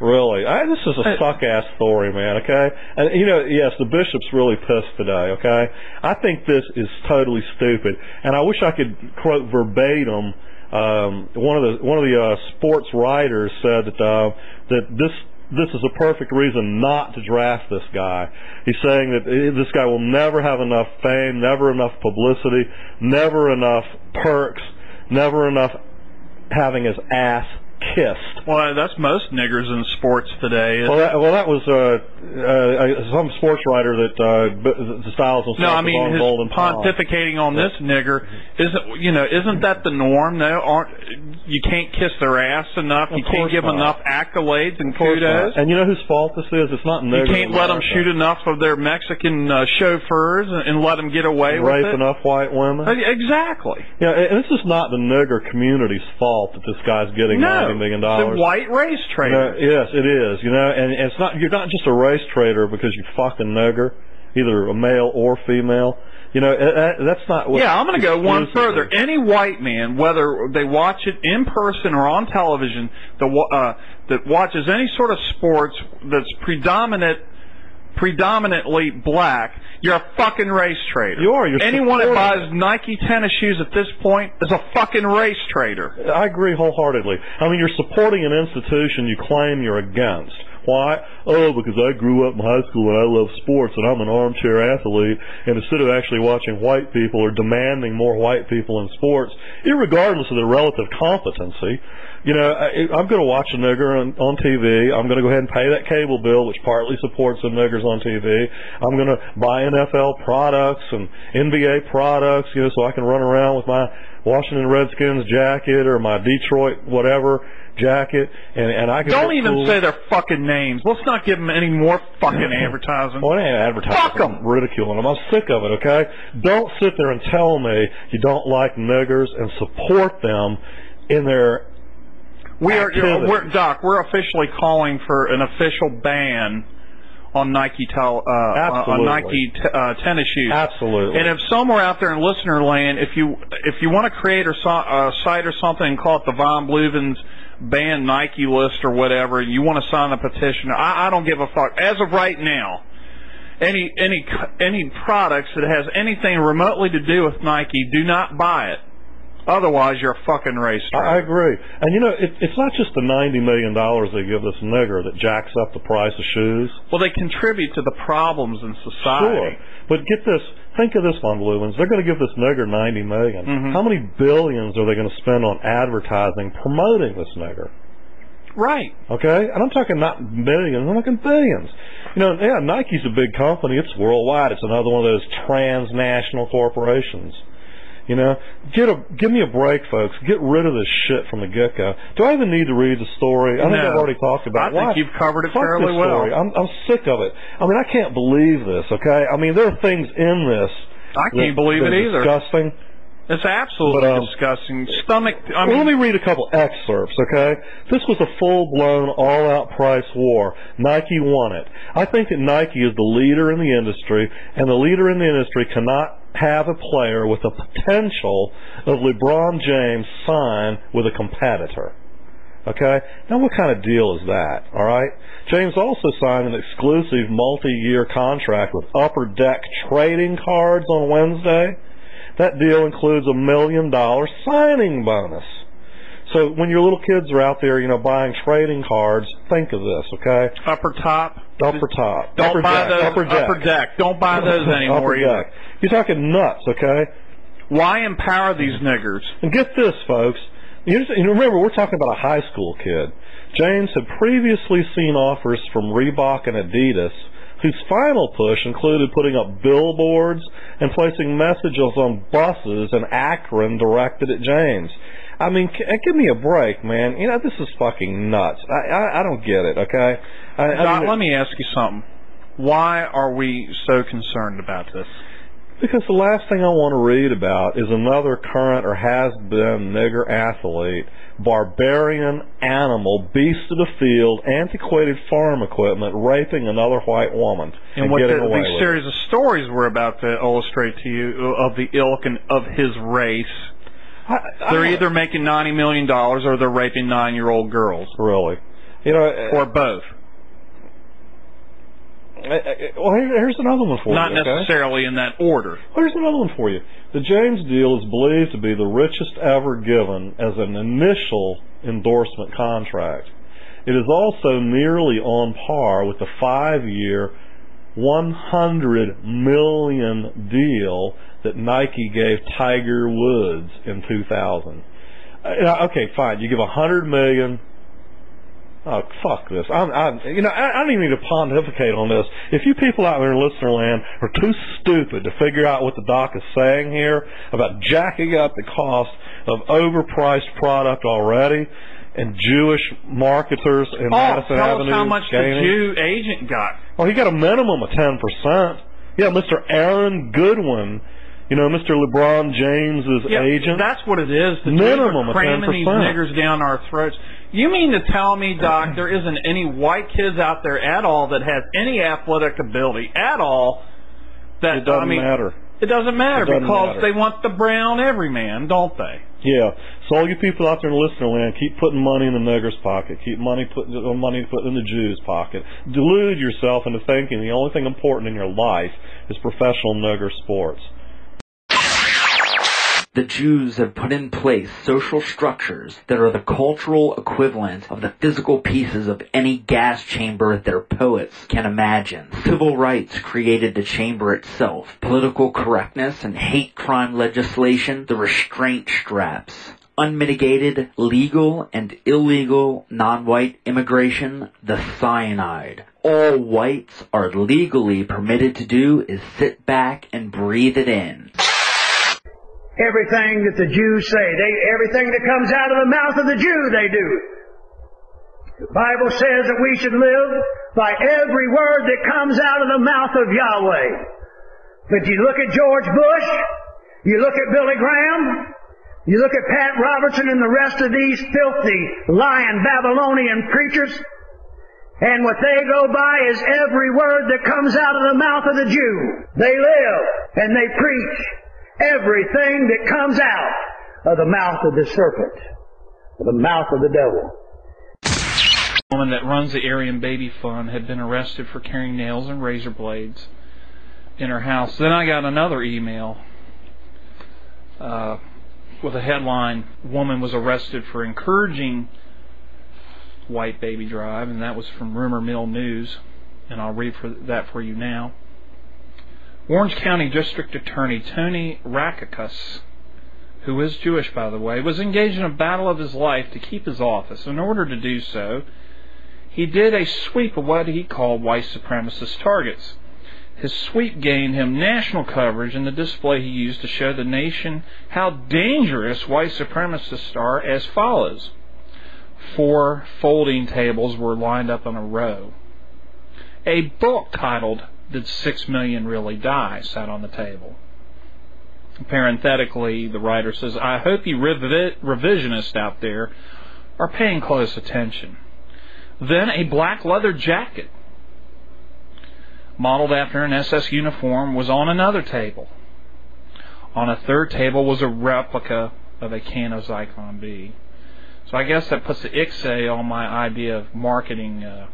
Really, I, this is a suck ass story, man. Okay, and you know, yes, the bishop's really pissed today. Okay, I think this is totally stupid, and I wish I could quote verbatim. Um, one of the one of the uh, sports writers said that uh, that this this is a perfect reason not to draft this guy. He's saying that eh, this guy will never have enough fame, never enough publicity, never enough perks, never enough having his ass kissed. Well, that's most niggers in sports today. Well, that, well, that was uh, uh, some sports writer that uh, the styles himself no, I mean his pontificating on this nigger isn't you know isn't that the norm? No, aren't you can't kiss their ass enough? Of you can't give not. enough accolades and kudos. not. And you know whose fault this is? It's not niggers. You can't let them shoot enough of their Mexican uh, chauffeurs and, and let them get away rape with it. enough white women. Uh, Exactly. Yeah, and this is not the nigger community's fault that this guy's getting No, ninety million dollars. the white race You trader. know, yes, it is. You know, and it's not. You're not just a race trader because you fucking nigger, either a male or female. You know, eh, that's not what. Yeah, I'm going to go one further. Any white man, whether they watch it in person or on television, the, uh, that watches any sort of sports that's predominant predominantly black, you're a fucking race trader. You are. You're Anyone that buys Nike tennis shoes at this point is a fucking race trader. I agree wholeheartedly. I mean, you're supporting an institution you claim you're against. Why? Oh, because I grew up in high school and I love sports and I'm an armchair athlete. And instead of actually watching white people or demanding more white people in sports, irregardless of their relative competency, you know, I, I'm going to watch a nigger on, on TV. I'm going to go ahead and pay that cable bill, which partly supports the niggers on TV. I'm going to buy NFL products and NBA products, you know, so I can run around with my Washington Redskins jacket or my Detroit whatever jacket, and and I can Don't even cool. say their fucking names. Let's not give them any more fucking advertising. Well, it ain't advertising. Fuck 'em. I'm ridiculing them. I'm sick of it. Okay, don't sit there and tell me you don't like niggers and support them in their We are, we're, Doc. We're officially calling for an official ban on Nike tel, uh, uh, on Absolutely. Nike t- uh, tennis shoes. Absolutely. And if somewhere out there in listener land, if you if you want to create a, so- a site or something and call it the Von Bluvens ban Nike list or whatever, and you want to sign a petition, I, I don't give a fuck. As of right now, any any any products that has anything remotely to do with Nike, do not buy it. Otherwise, you're a fucking race I, I agree. And you know, it, it's not just the ninety million dollars they give this nigger that jacks up the price of shoes. Well, they contribute to the problems in society. Sure. But get this. Think of this, Von Bluvens. They're going to give this nigger ninety million. Mhm. How many billions are they going to spend on advertising promoting this nigger? Right. Okay, and I'm talking not millions, I'm talking billions. You know, yeah, Nike's a big company. It's worldwide. It's another one of those transnational corporations. You know, get a give me a break, folks. Get rid of this shit from the get go. Do I even need to read the story? I think No. I've already talked about. I think Why? you've covered it Fuck fairly well. story. I'm I'm sick of it. I mean, I can't believe this. Okay, I mean, there are things in this. I can't that- believe that it either. Disgusting. It's absolutely But, um, disgusting. Stomach. I well, mean, let me read a couple excerpts, okay? This was a full-blown, all-out price war. Nike won it. I think that Nike is the leader in the industry, and the leader in the industry cannot have a player with the potential of LeBron James sign with a competitor. Okay? Now what kind of deal is that? Alright? James also signed an exclusive multi-year contract with Upper Deck Trading Cards on Wednesday. That deal includes a million dollar signing bonus. So when your little kids are out there, you know, buying trading cards, think of this, okay? upper top. Upper top. Don't upper buy deck, those. upper deck. deck. Don't buy those anymore upper deck. You're talking nuts, okay? Why empower these niggers? And get this, folks. You just- you remember, we're talking about a high school kid. James had previously seen offers from Reebok and Adidas, whose final push included putting up billboards and placing messages on buses in Akron directed at James. I mean, uh, give me a break, man. You know, this is fucking nuts. I I, I don't get it. Okay. I, I Doc, mean, let me ask you something. Why are we so concerned about this? Because the last thing I want to read about is another current or has been nigger athlete, barbarian animal, beast of the field, antiquated farm equipment, raping another white woman and, And what the, these series of stories we're about to illustrate to you of the ilk and of his race. I, I, they're either making ninety million dollars or they're raping nine-year-old girls, really, you know, or uh, both. Uh, uh, well, here's another one for Not you. okay? necessarily in that order. Well, here's another one for you. The James deal is believed to be the richest ever given as an initial endorsement contract. It is also nearly on par with the five-year, 100 million deal that Nike gave Tiger Woods in 2000. Uh, okay, fine. You give 100 million Oh, fuck this. I'm, I'm, you know, I, I don't even need to pontificate on this. If you people out there in listener land are too stupid to figure out what the doc is saying here about jacking up the cost of overpriced product already and Jewish marketers in Oh, Madison tell Avenue us how much the. Jew agent got. Well, he got a minimum of 10%. Yeah, Mr. Aaron Goodwin, you know, Mr. LeBron James's Yeah, agent. that's what it is. The Minimum of cramming these 10%. niggers down our throats. You mean to tell me, Doc, there isn't any white kids out there at all that has any athletic ability at all? That It doesn't I mean, matter. It doesn't matter It doesn't because matter. they want the brown everyman, don't they? Yeah. So all you people out there in listener land, keep putting money in the nigger's pocket. Keep money put uh, money put in the Jew's pocket. Delude yourself into thinking the only thing important in your life is professional nigger sports. The Jews have put in place social structures that are the cultural equivalent of the physical pieces of any gas chamber their poets can imagine. Civil rights created the chamber itself. Political correctness and hate crime legislation, the restraint straps. Unmitigated, legal, and illegal non-white immigration, the cyanide. All whites are legally permitted to do is sit back and breathe it in. Everything that the Jews say, they, everything that comes out of the mouth of the Jew, they do. The Bible says that we should live by every word that comes out of the mouth of Yahweh. But you look at George Bush, you look at Billy Graham, you look at Pat Robertson and the rest of these filthy, lying Babylonian preachers, and what they go by is every word that comes out of the mouth of the Jew. They live and they preach everything that comes out of the mouth of the serpent, of the mouth of the devil. The woman that runs the Aryan Baby Fund had been arrested for carrying nails and razor blades in her house. Then I got another email uh, with a headline: "Woman was arrested for encouraging white baby drive," and that was from Rumor Mill News. And I'll read for that for you now. Orange County District Attorney Tony Rackauckas, who is Jewish by the way, was engaged in a battle of his life to keep his office. In order to do so, he did a sweep of what he called white supremacist targets. His sweep gained him national coverage in the display he used to show the nation how dangerous white supremacists are as follows. Four folding tables were lined up in a row. A book titled Did Six Million Really Die sat on the table. Parenthetically, the writer says, I hope you revi- revisionists out there are paying close attention. Then a black leather jacket, modeled after an SS uniform, was on another table. On a third table was a replica of a can of Zyklon B. So I guess that puts the ixay on my idea of marketing uh,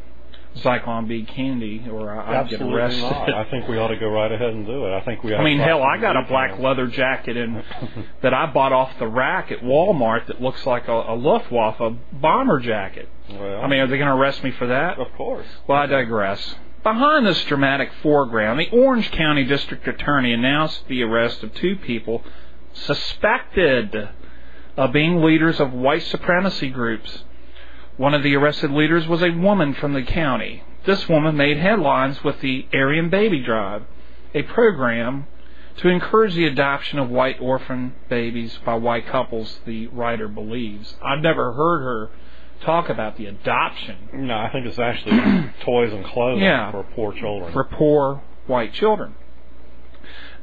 Zyklon B candy, or I- I'd get arrested. not. I think we ought to go right ahead and do it. I think we. Ought I mean, hell, I got a black details. leather jacket in that I bought off the rack at Walmart that looks like a, a Luftwaffe bomber jacket. Well, I mean, are they going to arrest me for that? of course. Well, I digress. Behind this dramatic foreground, the Orange County District Attorney announced the arrest of two people suspected of being leaders of white supremacy groups. One of the arrested leaders was a woman from the county. This woman made headlines with the Aryan Baby Drive, a program to encourage the adoption of white orphan babies by white couples, the writer believes. I've never heard her talk about the adoption No, I think it's actually toys and clothing Yeah. for poor children. for poor white children.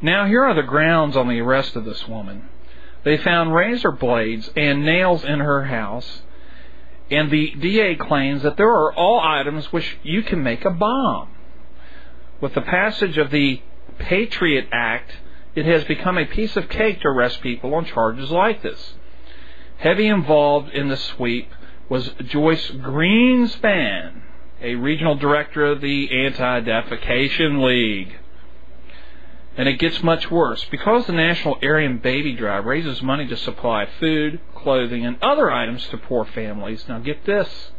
Now, here are the grounds on the arrest of this woman. They found razor blades and nails in her house, and the DA claims that there are all items which you can make a bomb. With the passage of the Patriot Act, it has become a piece of cake to arrest people on charges like this. Heavy involved in the sweep was Joyce Greenspan, a regional director of the Anti-Defecation League. And it gets much worse. Because the National Aryan Baby Drive raises money to supply food, clothing, and other items to poor families. Now get this.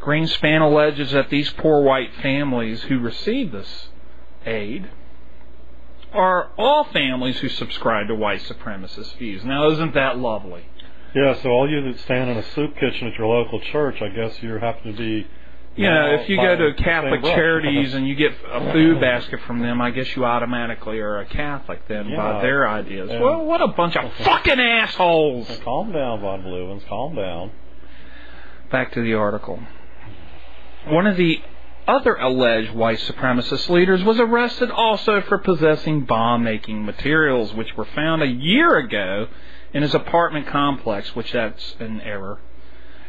Greenspan alleges that these poor white families who receive this aid are all families who subscribe to white supremacist views. Now isn't that lovely? Yeah, so all you that stand in a soup kitchen at your local church, I guess you happen to be. You know, if you go to Catholic charities and you get a food basket from them, I guess you automatically are a Catholic then by their ideas. Yeah. Well, what a bunch of fucking assholes! Calm down, Von Bluvens. Calm down. Back to the article. One of the other alleged white supremacist leaders was arrested also for possessing bomb making materials, which were found a year ago in his apartment complex, which that's an error.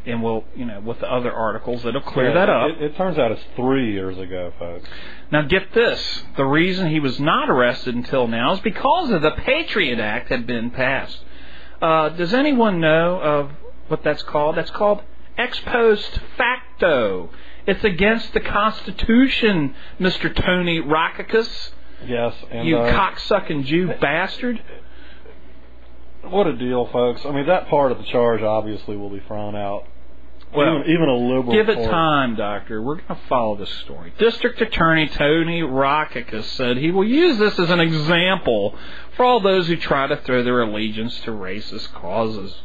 And we'll, you know, with the other articles, it'll clear Yeah, that up. It, it turns out it's three years ago, folks. Now get this. The reason he was not arrested until now is because of the Patriot Act had been passed. Uh, does anyone know of what that's called? That's called ex post facto. It's against the Constitution, Mr. Tony Rackauckas. Yes, and you uh, cocksucking Jew bastard. what a deal, folks. I mean, that part of the charge obviously will be thrown out. Well, even, even a liberal Give it court- time, Doctor. We're going to follow this story. District Attorney Tony Rackauckas said he will use this as an example for all those who try to throw their allegiance to racist causes.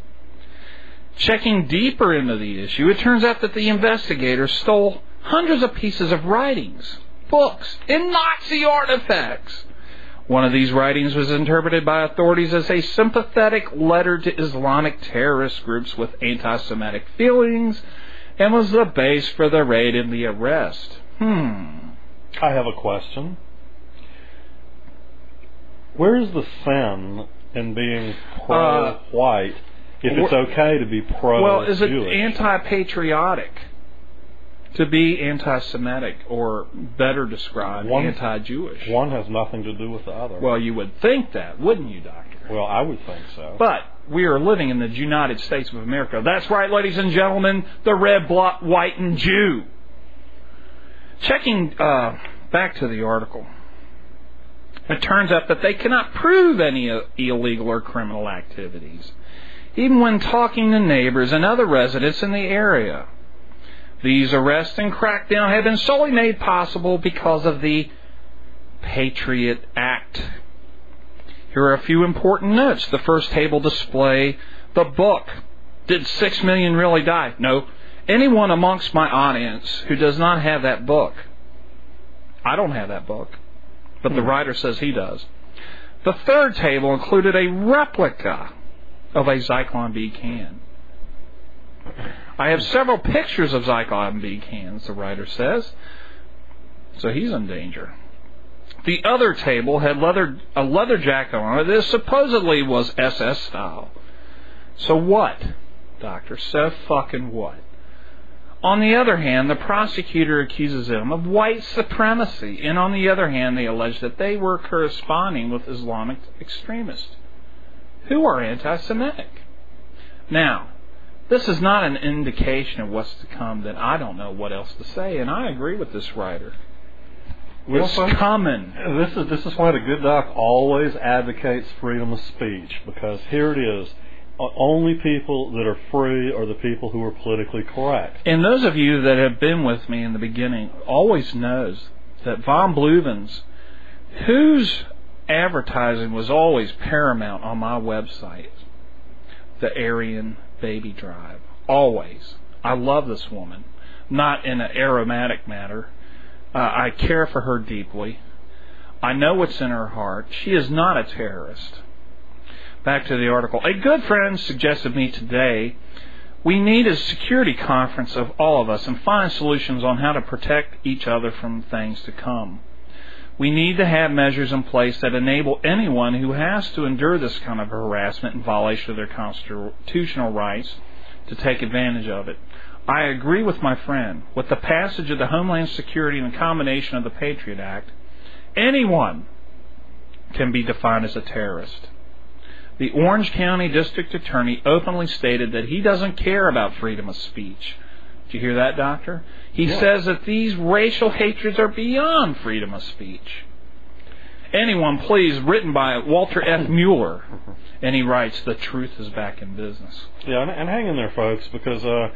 Checking deeper into the issue, it turns out that the investigators stole hundreds of pieces of writings, books, and Nazi artifacts. One of these writings was interpreted by authorities as a sympathetic letter to Islamic terrorist groups with anti Semitic feelings and was the base for the raid and the arrest. Hmm. I have a question. Where's the sin in being pro-white if it's okay to be pro-Jewish? Well, is it anti patriotic to be anti Semitic or better described, One- anti Jewish? One has nothing to do with the other. Well, you would think that, wouldn't you, Doctor? Well, I would think so. But we are living in the United States of America. That's right, ladies and gentlemen, the red, black, white, and Jew. Checking uh, back to the article, it turns out that they cannot prove any uh, illegal or criminal activities, even when talking to neighbors and other residents in the area. These arrests and crackdown have been solely made possible because of the Patriot Act. Here are a few important notes. The first table display the book. Did six million really die? No. Anyone amongst my audience who does not have that book, I don't have that book, but the hmm. writer says he does. The third table included a replica of a Zyklon B can. I have several pictures of Zyklon B cans, the writer says, so he's in danger. The other table had leather a leather jacket on it that supposedly was SS style. So what, Doctor? So fucking what? On the other hand, the prosecutor accuses them of white supremacy, and on the other hand, they allege that they were corresponding with Islamic extremists who are anti Semitic. Now, this is not an indication of what's to come that I don't know what else to say, and I agree with this writer. It's coming. This is this is why the good doc always advocates freedom of speech because here it is. Only people that are free are the people who are politically correct. And those of you that have been with me in the beginning always knows that Von Bluvens, whose advertising was always paramount on my website, the Aryan Baby Drive, always. I love this woman, not in an aromatic matter. Uh, I care for her deeply. I know what's in her heart. She is not a terrorist. Back to the article. A good friend suggested me today we need a security conference of all of us and find solutions on how to protect each other from things to come. We need to have measures in place that enable anyone who has to endure this kind of harassment and violation of their constitutional rights to take advantage of it. I agree with my friend. With the passage of the Homeland Security and the combination of the Patriot Act, anyone can be defined as a terrorist. The Orange County District Attorney openly stated that he doesn't care about freedom of speech. You hear that, Doctor? He Yeah. says that these racial hatreds are beyond freedom of speech. Anyone, please, written by Walter F. Mueller. And he writes, The truth is back in business. Yeah, and, and hang in there, folks, because uh,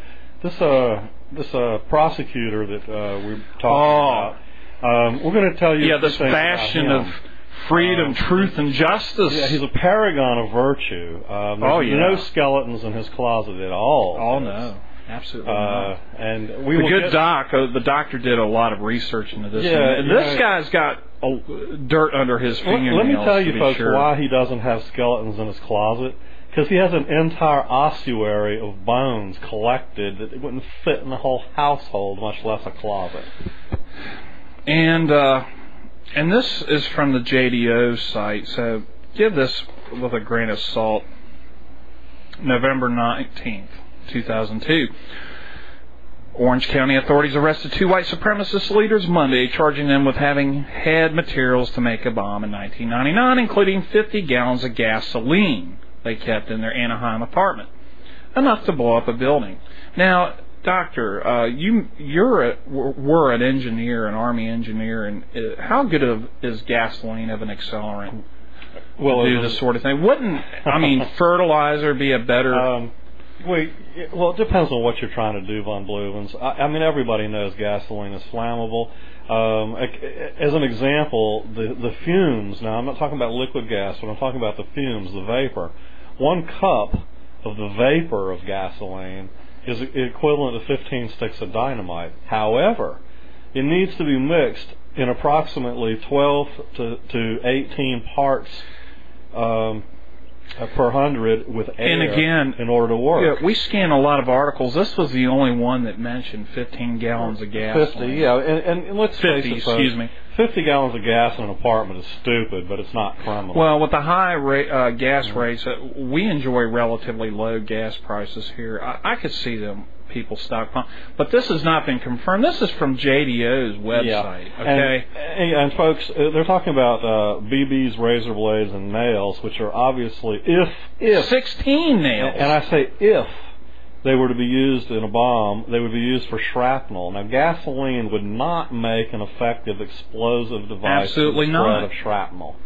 this uh, this uh, prosecutor that uh, we're talking about, um, we're going to tell you. Oh. Yeah, this bastion of freedom, truth, and justice. Yeah, he's a paragon of virtue. Um, Oh, yeah. no skeletons in his closet at all. Oh, no. Absolutely Uh, and we the good get- doc, uh, the doctor did a lot of research into this. Yeah, and you this know- guy's got a, dirt under his Let, fingernails. let me tell you, folks, sure. why he doesn't have skeletons in his closet. Because he has an entire ossuary of bones collected that wouldn't fit in the whole household, much less a closet. And uh, and this is from the JDO site, so give this with a grain of salt. November nineteenth, two thousand two. Orange County authorities arrested two white supremacist leaders Monday, charging them with having had materials to make a bomb in 1999, including 50 gallons of gasoline. they kept in their Anaheim apartment, enough to blow up a building. Now, Doctor, uh, you you're a, were an engineer, an army engineer, and uh, how good of is gasoline of an accelerant? Well, do this sort of thing. Wouldn't I mean fertilizer be a better? Um, well, it depends on what you're trying to do, von Bluvens. I, I mean, everybody knows gasoline is flammable. Um, as an example, the the fumes. Now, I'm not talking about liquid gas, but I'm talking about the fumes, the vapor. One cup of the vapor of gasoline is equivalent to 15 sticks of dynamite. However, it needs to be mixed in approximately 12 to, to 18 parts um, per hundred with air And again, in order to work. Yeah, we scan a lot of articles. This was the only one that mentioned 15 gallons of gas. 50, yeah, and, and, let's 50, face it, excuse me. 50 gallons of gas in an apartment is stupid, but it's not criminal. Well, with the high ra- uh, gas rates, uh, we enjoy relatively low gas prices here. I, I could see them people stockpile, but this has not been confirmed. This is from JDO's website. Yeah. Okay. And, and folks, uh, they're talking about uh, BBs, razor blades, and nails, which are obviously if if 16 nails. And I say if they were to be used in a bomb, they would be used for shrapnel. Now, gasoline would not make an effective explosive device Absolutely for the spread not. of shrapnel.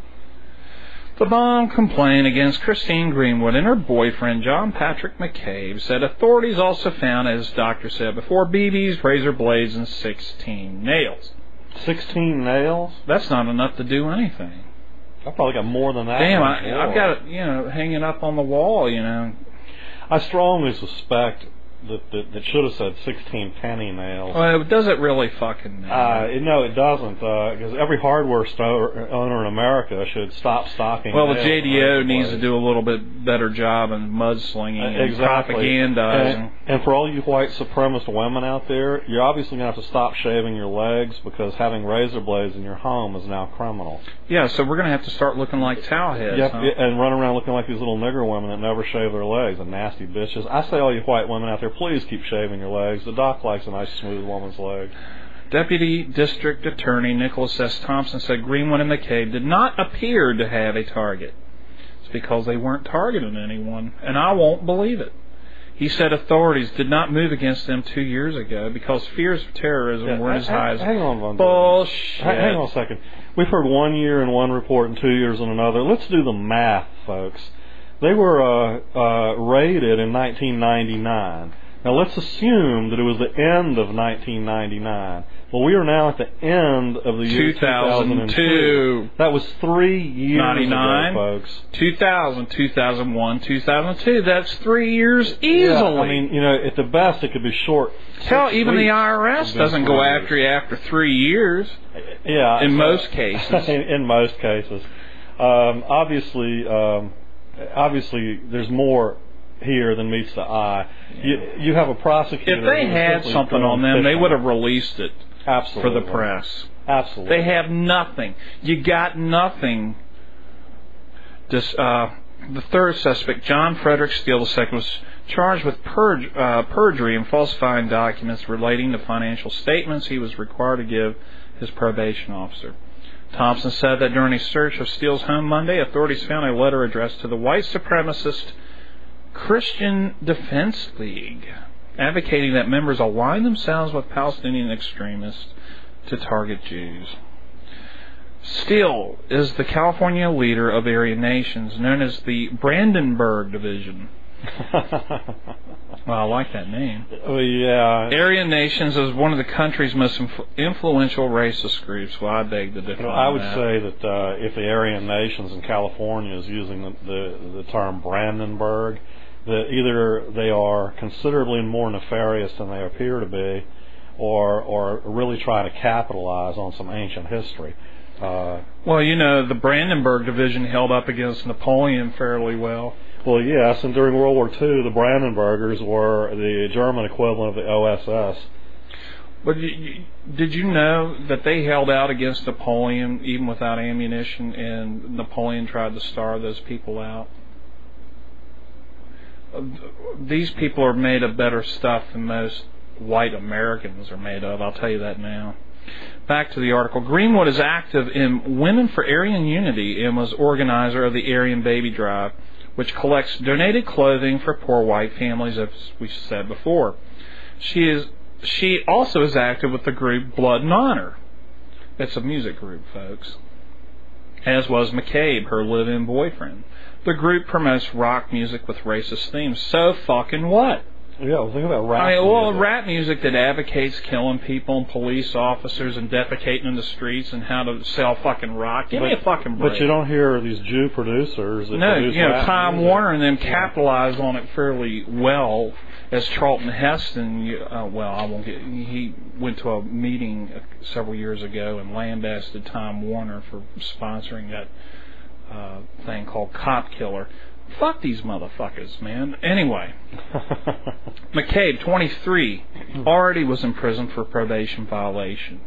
The bomb complaint against Christine Greenwood and her boyfriend John Patrick McCabe said authorities also found, as Doctor said before, BBs, razor blades, and 16 nails. 16 nails? That's not enough to do anything. I probably got more than that. Damn, I, I've got it, you know, hanging up on the wall, you know. I strongly suspect that that, that should have said 16 penny nails. Well, it doesn't really fucking matter? Uh, no, it doesn't, because every hardware store owner in America should stop stocking. well, the and JDO needs to do a little bit better job in mudslinging Uh, and exactly. propagandizing. And, and for all you white supremacist women out there, you're obviously going to have to stop shaving your legs because having razor blades in your home is now criminal. Yeah, so we're going to have to start looking like towel heads. Yep, huh? and run around looking like these little nigger women that never shave their legs, and nasty bitches. I say, all you white women out there, please keep shaving your legs. The doc likes a nice, smooth woman's leg. Deputy District Attorney Nicholas S. Thompson said Greenwood and McCabe did not appear to have a target. It's because they weren't targeting anyone, and I won't believe it. He said authorities did not move against them two years ago because fears of terrorism Yeah, weren't as high as hang on, Von bullshit. Hang, hang on a second. We've heard one year in one report and two years in another. Let's do the math, folks. They were uh, uh, raided in 1999. Now let's assume that it was the end of 1999. Well, we are now at the end of the year 2002. 2002. That was three years 99, ago, folks. 2000, 2001, 2002. That's three years easily. Yeah, I mean, you know, at the best it could be short. Hell, even the. IRS doesn't go years. after you after three years. Yeah, In so- most cases. in, in most cases, um, obviously, um, obviously, there's more here than meets the eye. You you have a prosecutor. If they had something on them, they would have released it absolutely for the press. Absolutely, They have nothing. You got nothing. This, uh, the third suspect, John Frederick Steele II, was charged with perj- uh, perjury and falsifying documents relating to financial statements he was required to give his probation officer. Thompson said that during a search of Steele's home Monday, authorities found a letter addressed to the white supremacist Christian Defense League, advocating that members align themselves with Palestinian extremists to target Jews. Steele is the California leader of Aryan Nations, known as the Brandenburg Division. Well, I like that name. Oh yeah. Aryan Nations is one of the country's most influ- influential racist groups. Well, I beg to differ. You know, I would that. say that uh, if the Aryan nations in California is using the, the, the term Brandenburg, that either they are considerably more nefarious than they appear to be, or or really try to capitalize on some ancient history. Uh, Well, you know, the Brandenburg Division held up against Napoleon fairly well. well, yes, and during World War II, the Brandenburgers were the German equivalent of the OSS. But did you know that they held out against Napoleon even without ammunition, and Napoleon tried to starve those people out? These people are made of better stuff than most white Americans are made of. I'll tell you that now. Back to the article. Greenwood is active in Women for Aryan Unity and was organizer of the Aryan Baby Drive, which collects donated clothing for poor white families, as we said before. She is she also is active with the group Blood and Honor. It's a music group, folks. As was McCabe, her live-in boyfriend. The group promotes rock music with racist themes. So fucking what? Yeah, well, think about rap. I mean, well, music. rap music that advocates killing people and police officers and defecating in the streets and how to sell fucking rock. Give me a fucking break. But you don't hear these Jew producers that No, produce you know, Tom music. Warner and them capitalized on it fairly well. As Charlton Heston, you- uh, well, I won't get. He went to a meeting several years ago and lambasted Time Warner for sponsoring that uh, thing called Cop Killer. Fuck these motherfuckers, man. Anyway, McCabe, 23, already was in prison for probation violation.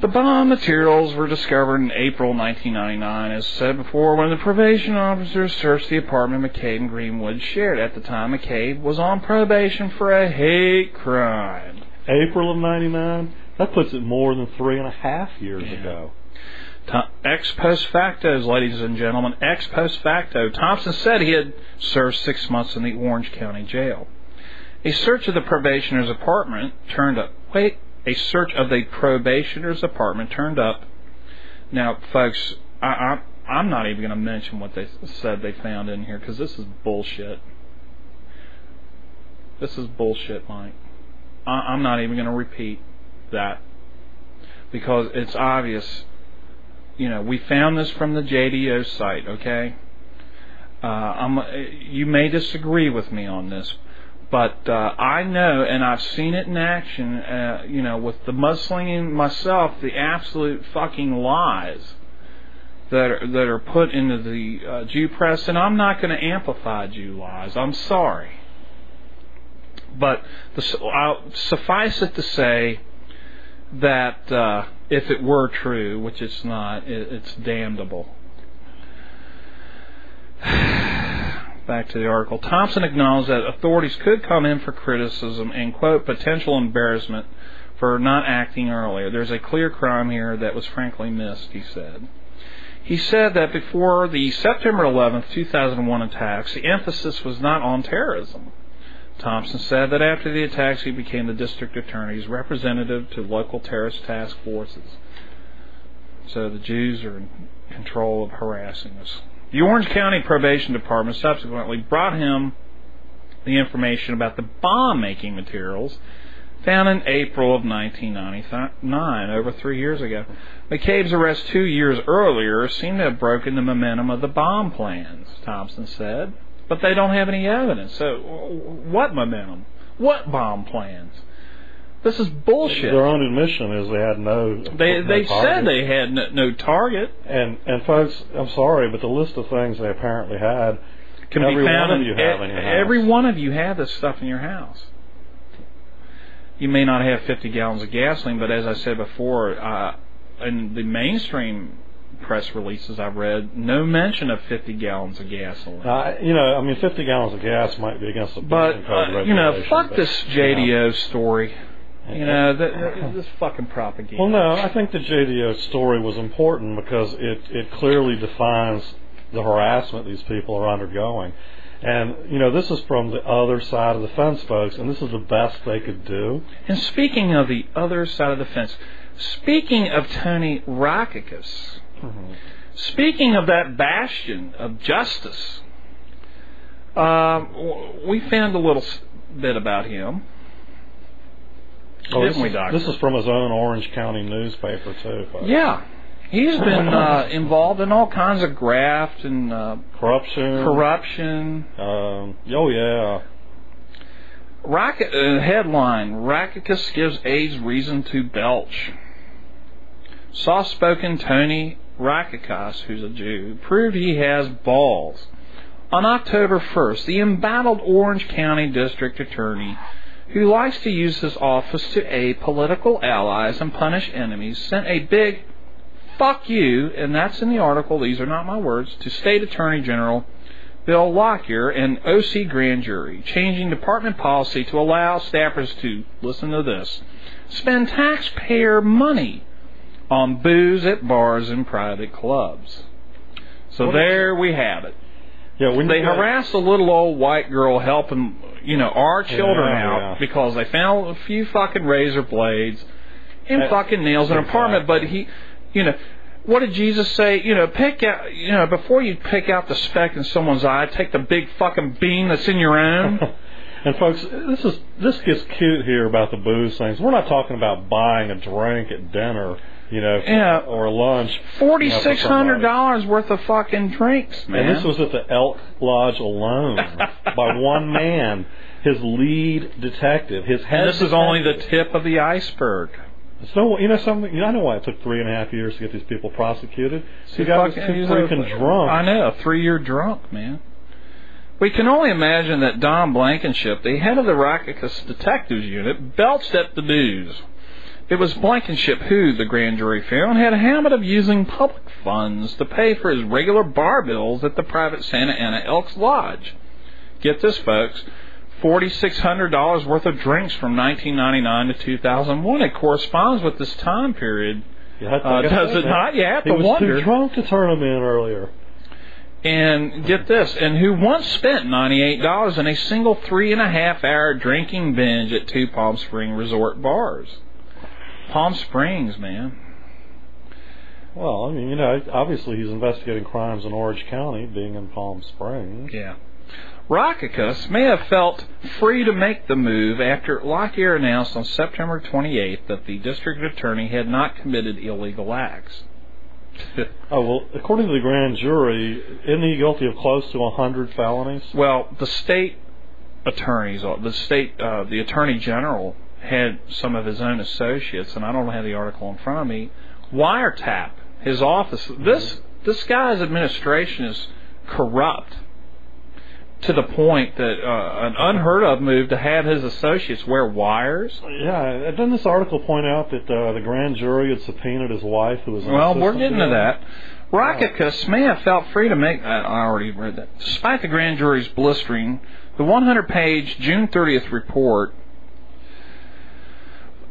The bomb materials were discovered in April 1999, as said before, when the probation officers searched the apartment McCabe and Greenwood shared. At the time, McCabe was on probation for a hate crime. April of '99. That puts it more than three and a half years ago. Ex post facto, ladies and gentlemen, ex post facto. Thompson said he had served six months in the Orange County Jail. A search of the probationer's apartment turned up. Wait, a search of the probationer's apartment turned up. Now, folks, I, I, I'm not even going to mention what they said they found in here because this is bullshit. This is bullshit, Mike. I, I'm not even going to repeat that because it's obvious you know, we found this from the JDO site, okay? Uh, you may disagree with me on this, but uh, I know, and I've seen it in action, uh, you know, with the mudslinging myself, the absolute fucking lies that are, that are put into the uh, Jew press, and I'm not going to amplify Jew lies. I'm sorry. But the, suffice it to say that uh, if it were true, which it's not, it, it's damnable. Back to the article. Thompson acknowledged that authorities could come in for criticism and, quote, potential embarrassment for not acting earlier. There's a clear crime here that was frankly missed, he said. He said that before the September 11th, 2001 attacks, the emphasis was not on terrorism. Thompson said that after the attacks, he became the district attorney's representative to local terrorist task forces. So the Jews are in control of harassing us. The Orange County Probation Department subsequently brought him the information about the bomb making materials found in April of 1999, over three years ago. McCabe's arrest two years earlier seemed to have broken the momentum of the bomb plans, Thompson said. But they don't have any evidence. So, what momentum? What bomb plans? This is bullshit. Their own admission is they had no. They no they said they had no, no target. And and folks, I'm sorry, but the list of things they apparently had. Can every be found one of you have e- in your house. every one of you have this stuff in your house. You may not have 50 gallons of gasoline, but as I said before, uh, in the mainstream press releases I've read, no mention of 50 gallons of gasoline. Uh, you know, I mean, 50 gallons of gas might be against the But uh, you know, fuck but, this you know. JDO story. You know, th th this fucking propaganda. Well, no, I think the JDO story was important because it, it clearly defines the harassment these people are undergoing. And, you know, this is from the other side of the fence, folks, and this is the best they could do. And speaking of the other side of the fence, speaking of Tony Rackauckas, speaking of that bastion of justice, w- we found a little bit about him. Oh, Didn't this, we, is, Doctor? this is from his own Orange County newspaper, too, folks. Yeah. He's been uh, involved in all kinds of graft and uh, Corruption. corruption. Um, oh, yeah. Rack- uh, headline: Rackauckas gives AIDS reason to belch. Soft-spoken Tony Rackauckas, who's a Jew, proved he has balls. On October 1st, the embattled Orange County District Attorney, who likes to use his office to aid political allies and punish enemies, sent a big fuck you, and that's in the article, these are not my words, to State Attorney General Bill Lockyer and OC Grand Jury, changing department policy to allow staffers to, listen to this, spend taxpayer money on booze at bars and private clubs. So What there we have it. Yeah, when they harass a little old white girl helping, you know, our children Yeah, out yeah. because they found a few fucking razor blades and fucking nails in an apartment. But he, you know, what did Jesus say? You know, pick out, you know, before you pick out the speck in someone's eye, take the big fucking beam that's in your own. And folks, this is this gets cute here about the booze things. We're not talking about buying a drink at dinner, you know, Yeah. or lunch. Forty you six hundred dollars worth of fucking drinks, man. And this was at the Elk Lodge alone by one man, his lead detective, his head. and this is only the tip of the iceberg. So you know something. You know, I know why it took three and a half years to get these people prosecuted. He The guy was fucking- too he's a- freaking drunk. I know, a three-year drunk, man. We can only imagine that Don Blankenship, the head of the Rackauckas Detectives Unit, belched at the news. It was Blankenship who, the grand jury found, had a habit of using public funds to pay for his regular bar bills at the private Santa Ana Elks Lodge. Get this, folks. $4,600 worth of drinks from 1999 to 2001. It corresponds with this time period. Uh, does it not? You have he to was wonder. too drunk to turn them in earlier. And get this, and who once spent $98 in a single three and a half hour drinking binge at two Palm Spring resort bars. Palm Springs, man. Well, I mean, you know, obviously he's investigating crimes in Orange County, being in Palm Springs. Yeah. Rackauckas may have felt free to make the move after Lockyer announced on September 28th that the district attorney had not committed illegal acts. Oh well, according to the grand jury, isn't he guilty of close to a hundred felonies? Well, the state attorneys, uh, the state, uh, the attorney general had some of his own associates, and I don't have the article in front of me. Wiretap his office. This this guy's administration is corrupt to the point that uh, an unheard of move to have his associates wear wires. Yeah, doesn't this article point out that uh, the grand jury had subpoenaed his wife, who was an Well, we're getting to that. Rackauckas may have felt free to make. I I already read that. Despite the grand jury's blistering, the 100-page June 30th report,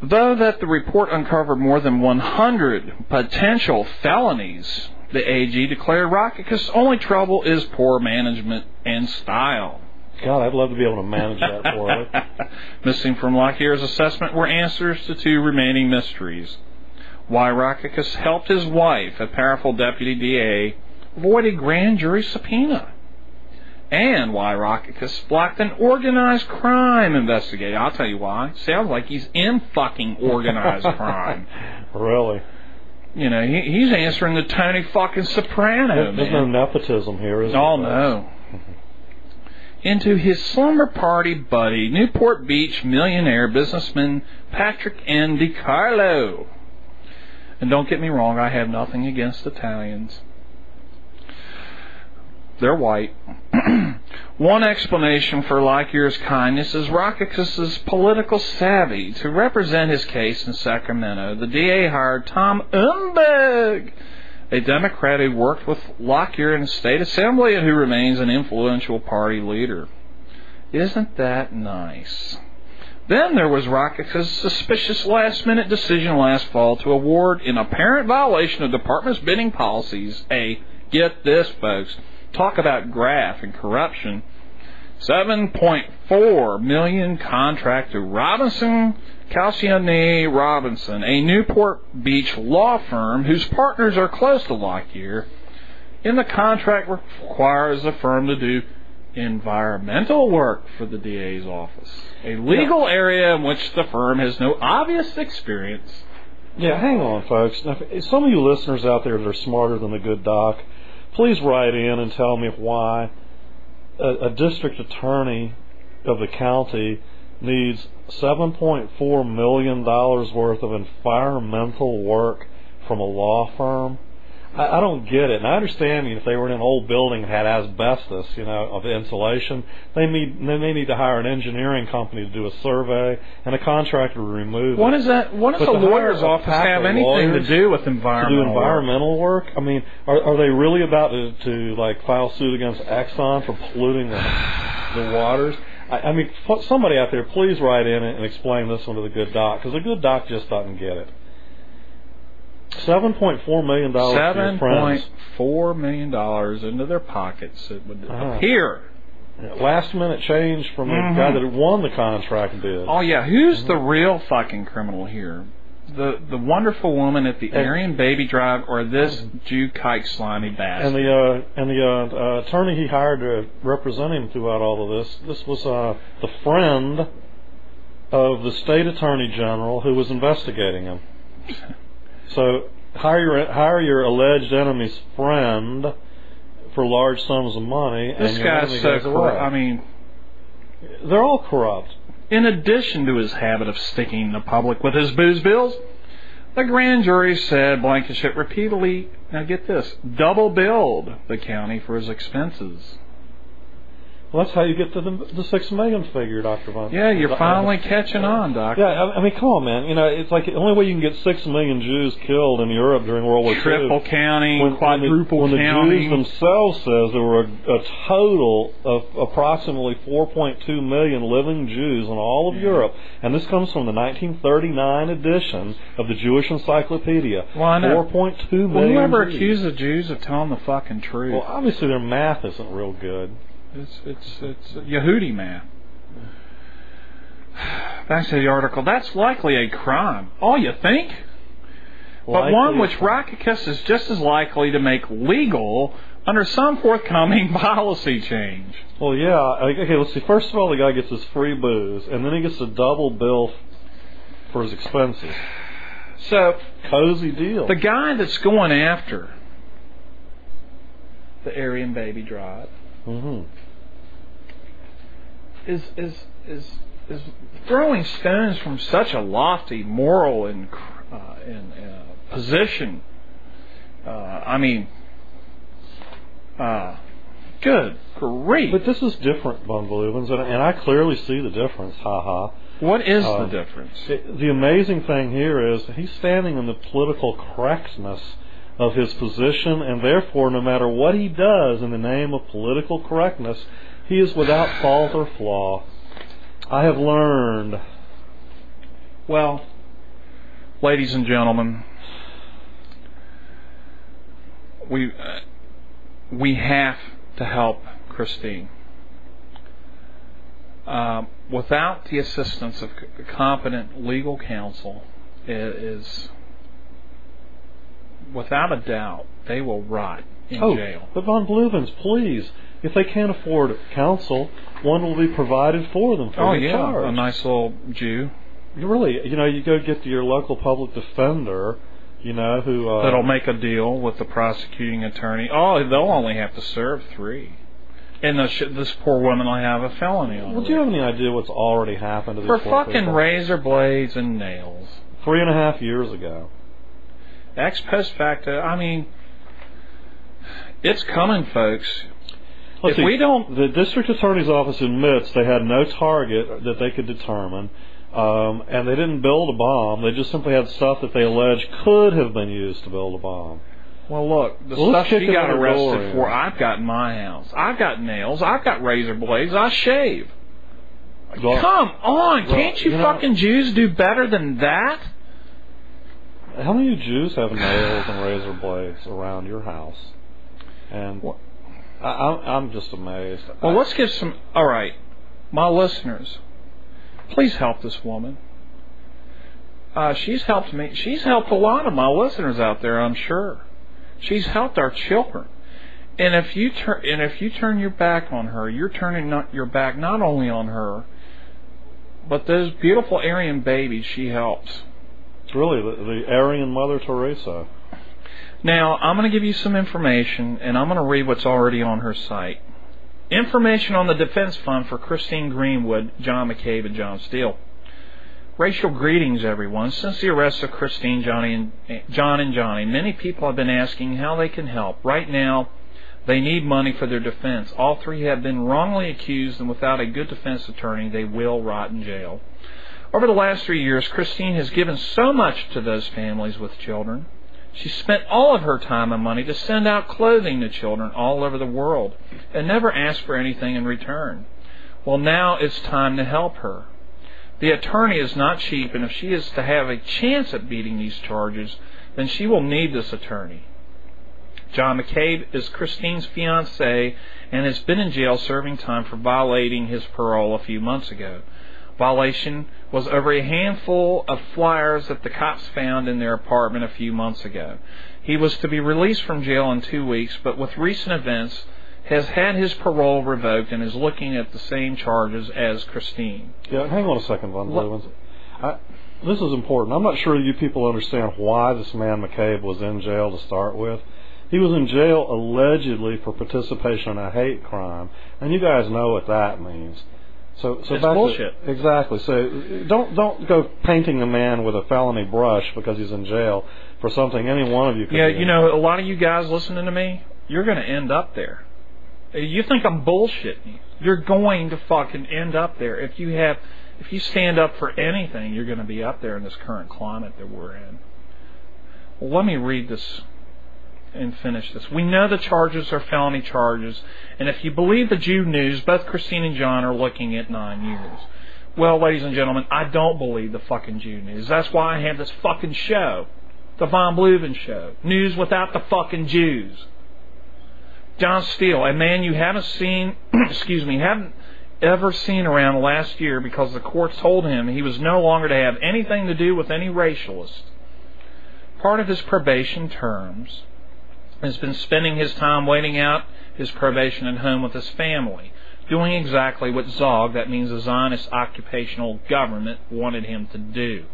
though that the report uncovered more than 100 potential felonies, the AG declared Rackauckas' only trouble is poor management and style. God, I'd love to be able to manage that for. Missing from Lockyer's assessment were answers to two remaining mysteries. Why Rackauckas helped his wife, a powerful deputy DA, avoid a grand jury subpoena. And why Rackauckas blocked an organized crime investigation. I'll tell you why. Sounds like he's in fucking organized crime. Really? You know, he, he's answering the Tony fucking Soprano, There's no nepotism here, is there? Oh no. Into his slumber party buddy, Newport Beach millionaire businessman Patrick N. DiCarlo. And don't get me wrong, I have nothing against Italians. They're white. One explanation for Lockyer's kindness is Rackauckas's political savvy. To represent his case in Sacramento, the DA hired Tom Umberg, a Democrat who worked with Lockyer in the state assembly and who remains an influential party leader. Isn't that nice? Then there was Rackauckas's suspicious last minute decision last fall to award, in apparent violation of department's bidding policies, a, get this folks, talk about graft and corruption, 7.4 million contract to Robinson Calcagnie Robinson, a Newport Beach law firm whose partners are close to Lockyer. In the contract requires the firm to do environmental work for the DA's office, a legal area in which the firm has no obvious experience. Yeah, hang on, folks. Now, some of you listeners out there that are smarter than the good doc, please write in and tell me why a, a district attorney of the county needs $7.4 million worth of environmental work from a law firm. I, I don't get it. And I understand if they were in an old building and had asbestos, you know, of insulation, they need they may need to hire an engineering company to do a survey and a contractor to remove What it. is that? What does the lawyer's office have anything to do with environmental? to do environmental? work? work? I mean, are, are they really about to, to like file suit against Exxon for polluting the, the waters? I, I mean, somebody out there, please write in and explain this one to the good doc because the good doc just doesn't get it. Seven point four million dollars Seven point four million dollars into their pockets. It would Ah. appear. Last minute change from the Mhm. guy that won the contract bid. Oh yeah, who's the real fucking criminal here? The the wonderful woman at the And- Aryan Baby Drive, or this Jew kike slimy bastard? And the uh, and the uh, uh, attorney he hired to represent him throughout all of this, this was uh, the friend of the state attorney general who was investigating him. So hire your hire your alleged enemy's friend for large sums of money, this and guy's so corrupt. I mean, they're all corrupt. in addition to his habit of sticking the public with his booze bills, the grand jury said Blankenship repeatedly, now get this, double billed the county for his expenses. Well, that's how you get to the, the six million figure, Doctor Von. Yeah, you're finally catching on, Doc. Yeah, I, I mean, come on, man. You know, it's like the only way you can get six million Jews killed in Europe during World War II. Triple county, when, quadruple when the, when county. the Jews themselves says there were a, a total of approximately 4.2 million living Jews in all of Europe, and this comes from the 1939 edition of the Jewish Encyclopedia. Well, I know. 4.2 million. Well, you ever Jews. accuse the Jews of telling the fucking truth? Well, obviously their math isn't real good. It's it's it's Yehudi math. Back to the article. That's likely a crime. Oh, you think? but Likely one which crime. Is just as likely to make legal under some forthcoming policy change. Well, yeah. Okay, let's see. First of all, the guy gets his free booze, and then he gets a double bill for his expenses. So Cozy deal. the guy that's going after the Aryan Baby Drive hmm is is is is throwing stones from such a lofty moral and uh, and uh, position. Uh, I mean, uh, good grief! But this is different, Von Bluvens, and, and I clearly see the difference. Ha ha. what is uh, the difference? It- The amazing thing here is he's standing in the political correctness of his position, and therefore, no matter what he does in the name of political correctness, he is without fault or flaw. I have learned. Well, ladies and gentlemen, we uh, we have to help Christine. Um, without the assistance of competent legal counsel, i- is without a doubt they will rot in oh, jail. but Von Bluvens, please, if they can't afford counsel, one will be provided for them for Oh the yeah, charge. a nice little Jew You really, you know, you go get to your local public defender, you know, who uh, that'll make a deal with the prosecuting attorney. Oh, they'll only have to serve three, and the sh- this poor woman will have a felony on Well, do you have any idea what's already happened to these for fucking people? razor blades and nails. Three and a half years ago. Ex post facto. I mean, it's coming, folks. Let's if see, we don't, the district attorney's office admits they had no target that they could determine, um, and they didn't build a bomb. They just simply had stuff that they allege could have been used to build a bomb. well, look, the Well, stuff she got the door, arrested yeah. for, I've got in my house. I've got nails. I've got razor blades. I shave. Well, Come on, well, can't you, you know- fucking Jews do better than that? How many Jews have nails and razor blades around your house? And I, I'm, I'm just amazed. Well, let's give some. All right, my listeners, please help this woman. Uh, she's helped me. She's helped a lot of my listeners out there. I'm sure. She's helped our children. And if you turn and if you turn your back on her, you're turning not your back not only on her, but those beautiful Aryan babies she helps. Really the, the Aryan Mother Teresa. Now, I'm going to give you some information, and I'm going to read what's already on her site. Information on the Defense Fund for Christine Greenwood, John McCabe, and John Steele. Racial greetings, everyone. Since the arrest of Christine, Johnny, and eh, John, and Johnny, many people have been asking how they can help. Right now, they need money for their defense. All three have been wrongly accused, and without a good defense attorney, they will rot in jail. Over the last three years, Christine has given so much to those families with children. She spent all of her time and money to send out clothing to children all over the world and never asked for anything in return. Well, now it's time to help her. The attorney is not cheap, and if she is to have a chance at beating these charges, then she will need this attorney. John McCabe is Christine's fiance and has been in jail serving time for violating his parole a few months ago. Violation was over a handful of flyers that the cops found in their apartment a few months ago. He was to be released from jail in two weeks, but with recent events, has had his parole revoked and is looking at the same charges as Christine. Yeah, hang on a second, Von Bluvens. This is important. I'm not sure you people understand why this man McCabe was in jail to start with. He was in jail allegedly for participation in a hate crime, and you guys know what that means. So, so It's back to- bullshit. exactly. So don't don't go painting a man with a felony brush because he's in jail for something any one of you could do. Yeah, you know, a lot of you guys listening to me, you're going to end up there. You think I'm bullshitting you. You're going to fucking end up there. If you have, if you stand up for anything, you're going to be up there in this current climate that we're in. Well, let me read this and finish this. We know the charges are felony charges, and if you believe the Jew news, both Christine and John are looking at nine years. Well, ladies and gentlemen, I don't believe the fucking Jew news. That's why I have this fucking show. The Von Bluven show. News without the fucking Jews. John Steele, a man you haven't seen, excuse me, haven't ever seen around last year because the courts told him he was no longer to have anything to do with any racialist. Part of his probation terms has been spending his time waiting out his probation at home with his family, doing exactly what Zog, that means the Zionist occupational government, wanted him to do.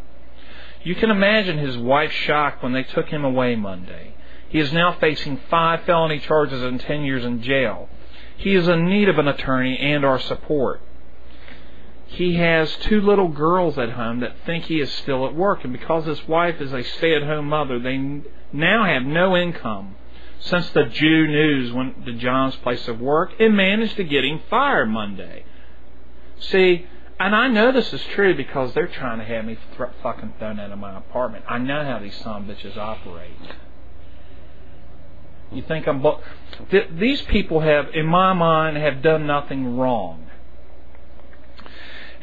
You can imagine his wife's shock when they took him away Monday. He is now facing five felony charges and ten years in jail. He is in need of an attorney and our support. He has two little girls at home that think he is still at work, and because his wife is a stay at home mother, they now have no income since the Jew News went to John's place of work and managed to get him fired Monday. See, and I know this is true because they're trying to have me th- fucking thrown out of my apartment. I know how these son bitches operate. You think I'm? Bu- Th- these people have, in my mind, have done nothing wrong.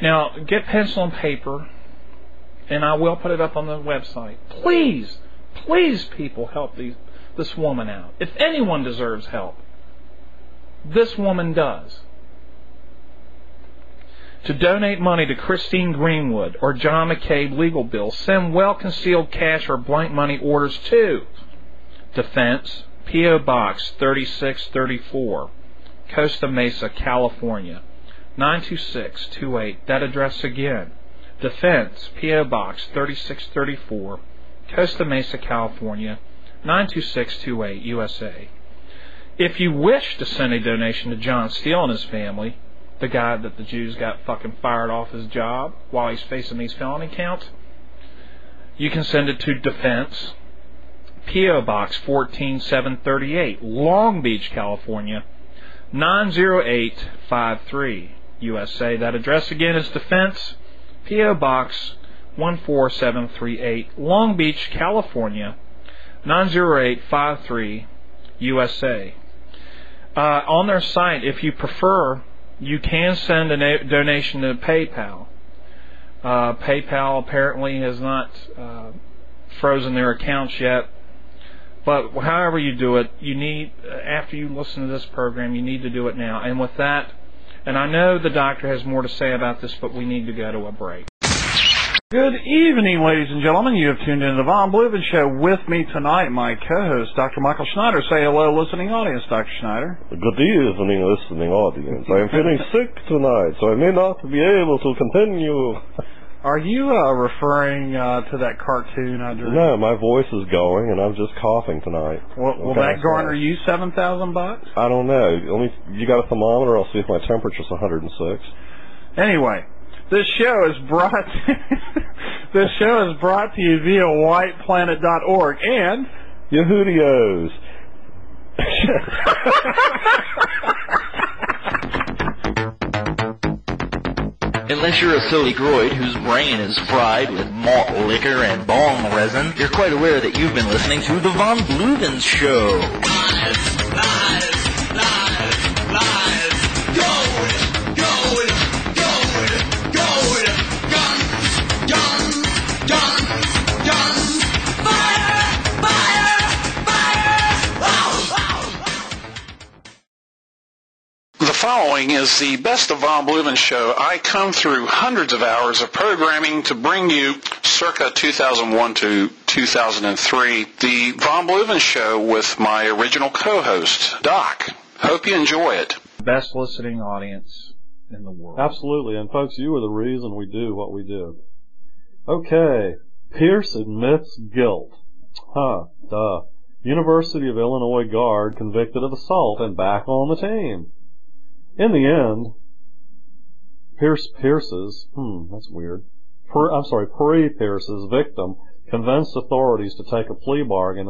Now, get pencil and paper, and I will put it up on the website. Please, please, people, help these this woman out. If anyone deserves help, this woman does. To donate money to Christine Greenwood or John McCabe legal bills, send well concealed cash or blank money orders to Defense, P.O. Box 3634, Costa Mesa, California 92628. That address again. Defense, P.O. Box 3634, Costa Mesa, California 92628, USA. If you wish to send a donation to John Steele and his family, the guy that the Jews got fucking fired off his job while he's facing these felony counts, you can send it to Defense, P.O. Box 14738, Long Beach, California 90853, USA. That address again is Defense, P.O. Box 14738, Long Beach, California 90853, USA. Uh, on their site, if you prefer, you can send a na- donation to PayPal. Uh, PayPal apparently has not uh, frozen their accounts yet. But however you do it, you need, after you listen to this program, you need to do it now. And with that, and I know the doctor has more to say about this, but we need to go to a break. Good evening, ladies and gentlemen. You have tuned in to the Von Bluven Show with me tonight, my co-host, Dr. Michael Schneider. Say hello, listening audience, Dr. Schneider. Good evening, listening audience. I am feeling sick tonight, so I may not be able to continue. Are you uh, referring uh, to that cartoon I drew? No, my voice is going, and I'm just coughing tonight. Will, will that garner you seven thousand bucks? I don't know. Let me. You got a thermometer? I'll see if my temperature's 106. Anyway, this show is brought. this show is brought to you via WhitePlanet.org and Yehudios. Unless you're a silly groid whose brain is fried with malt liquor and bong resin, you're quite aware that you've been listening to The Von Bluven Show. Following is the Best of Von Blumen show. I come through hundreds of hours of programming to bring you circa 2001 to 2003, the Von Blumen show with my original co-host, Doc. Hope you enjoy it. Best listening audience in the world. Absolutely, and folks, you are the reason we do what we do. Okay, Pierce admits guilt. Huh, duh. University of Illinois guard convicted of assault and back on the team. In the end, Pierce Pierce's, hmm, that's weird. Per, I'm sorry, Pre Pierce's victim convinced authorities to take a plea bargain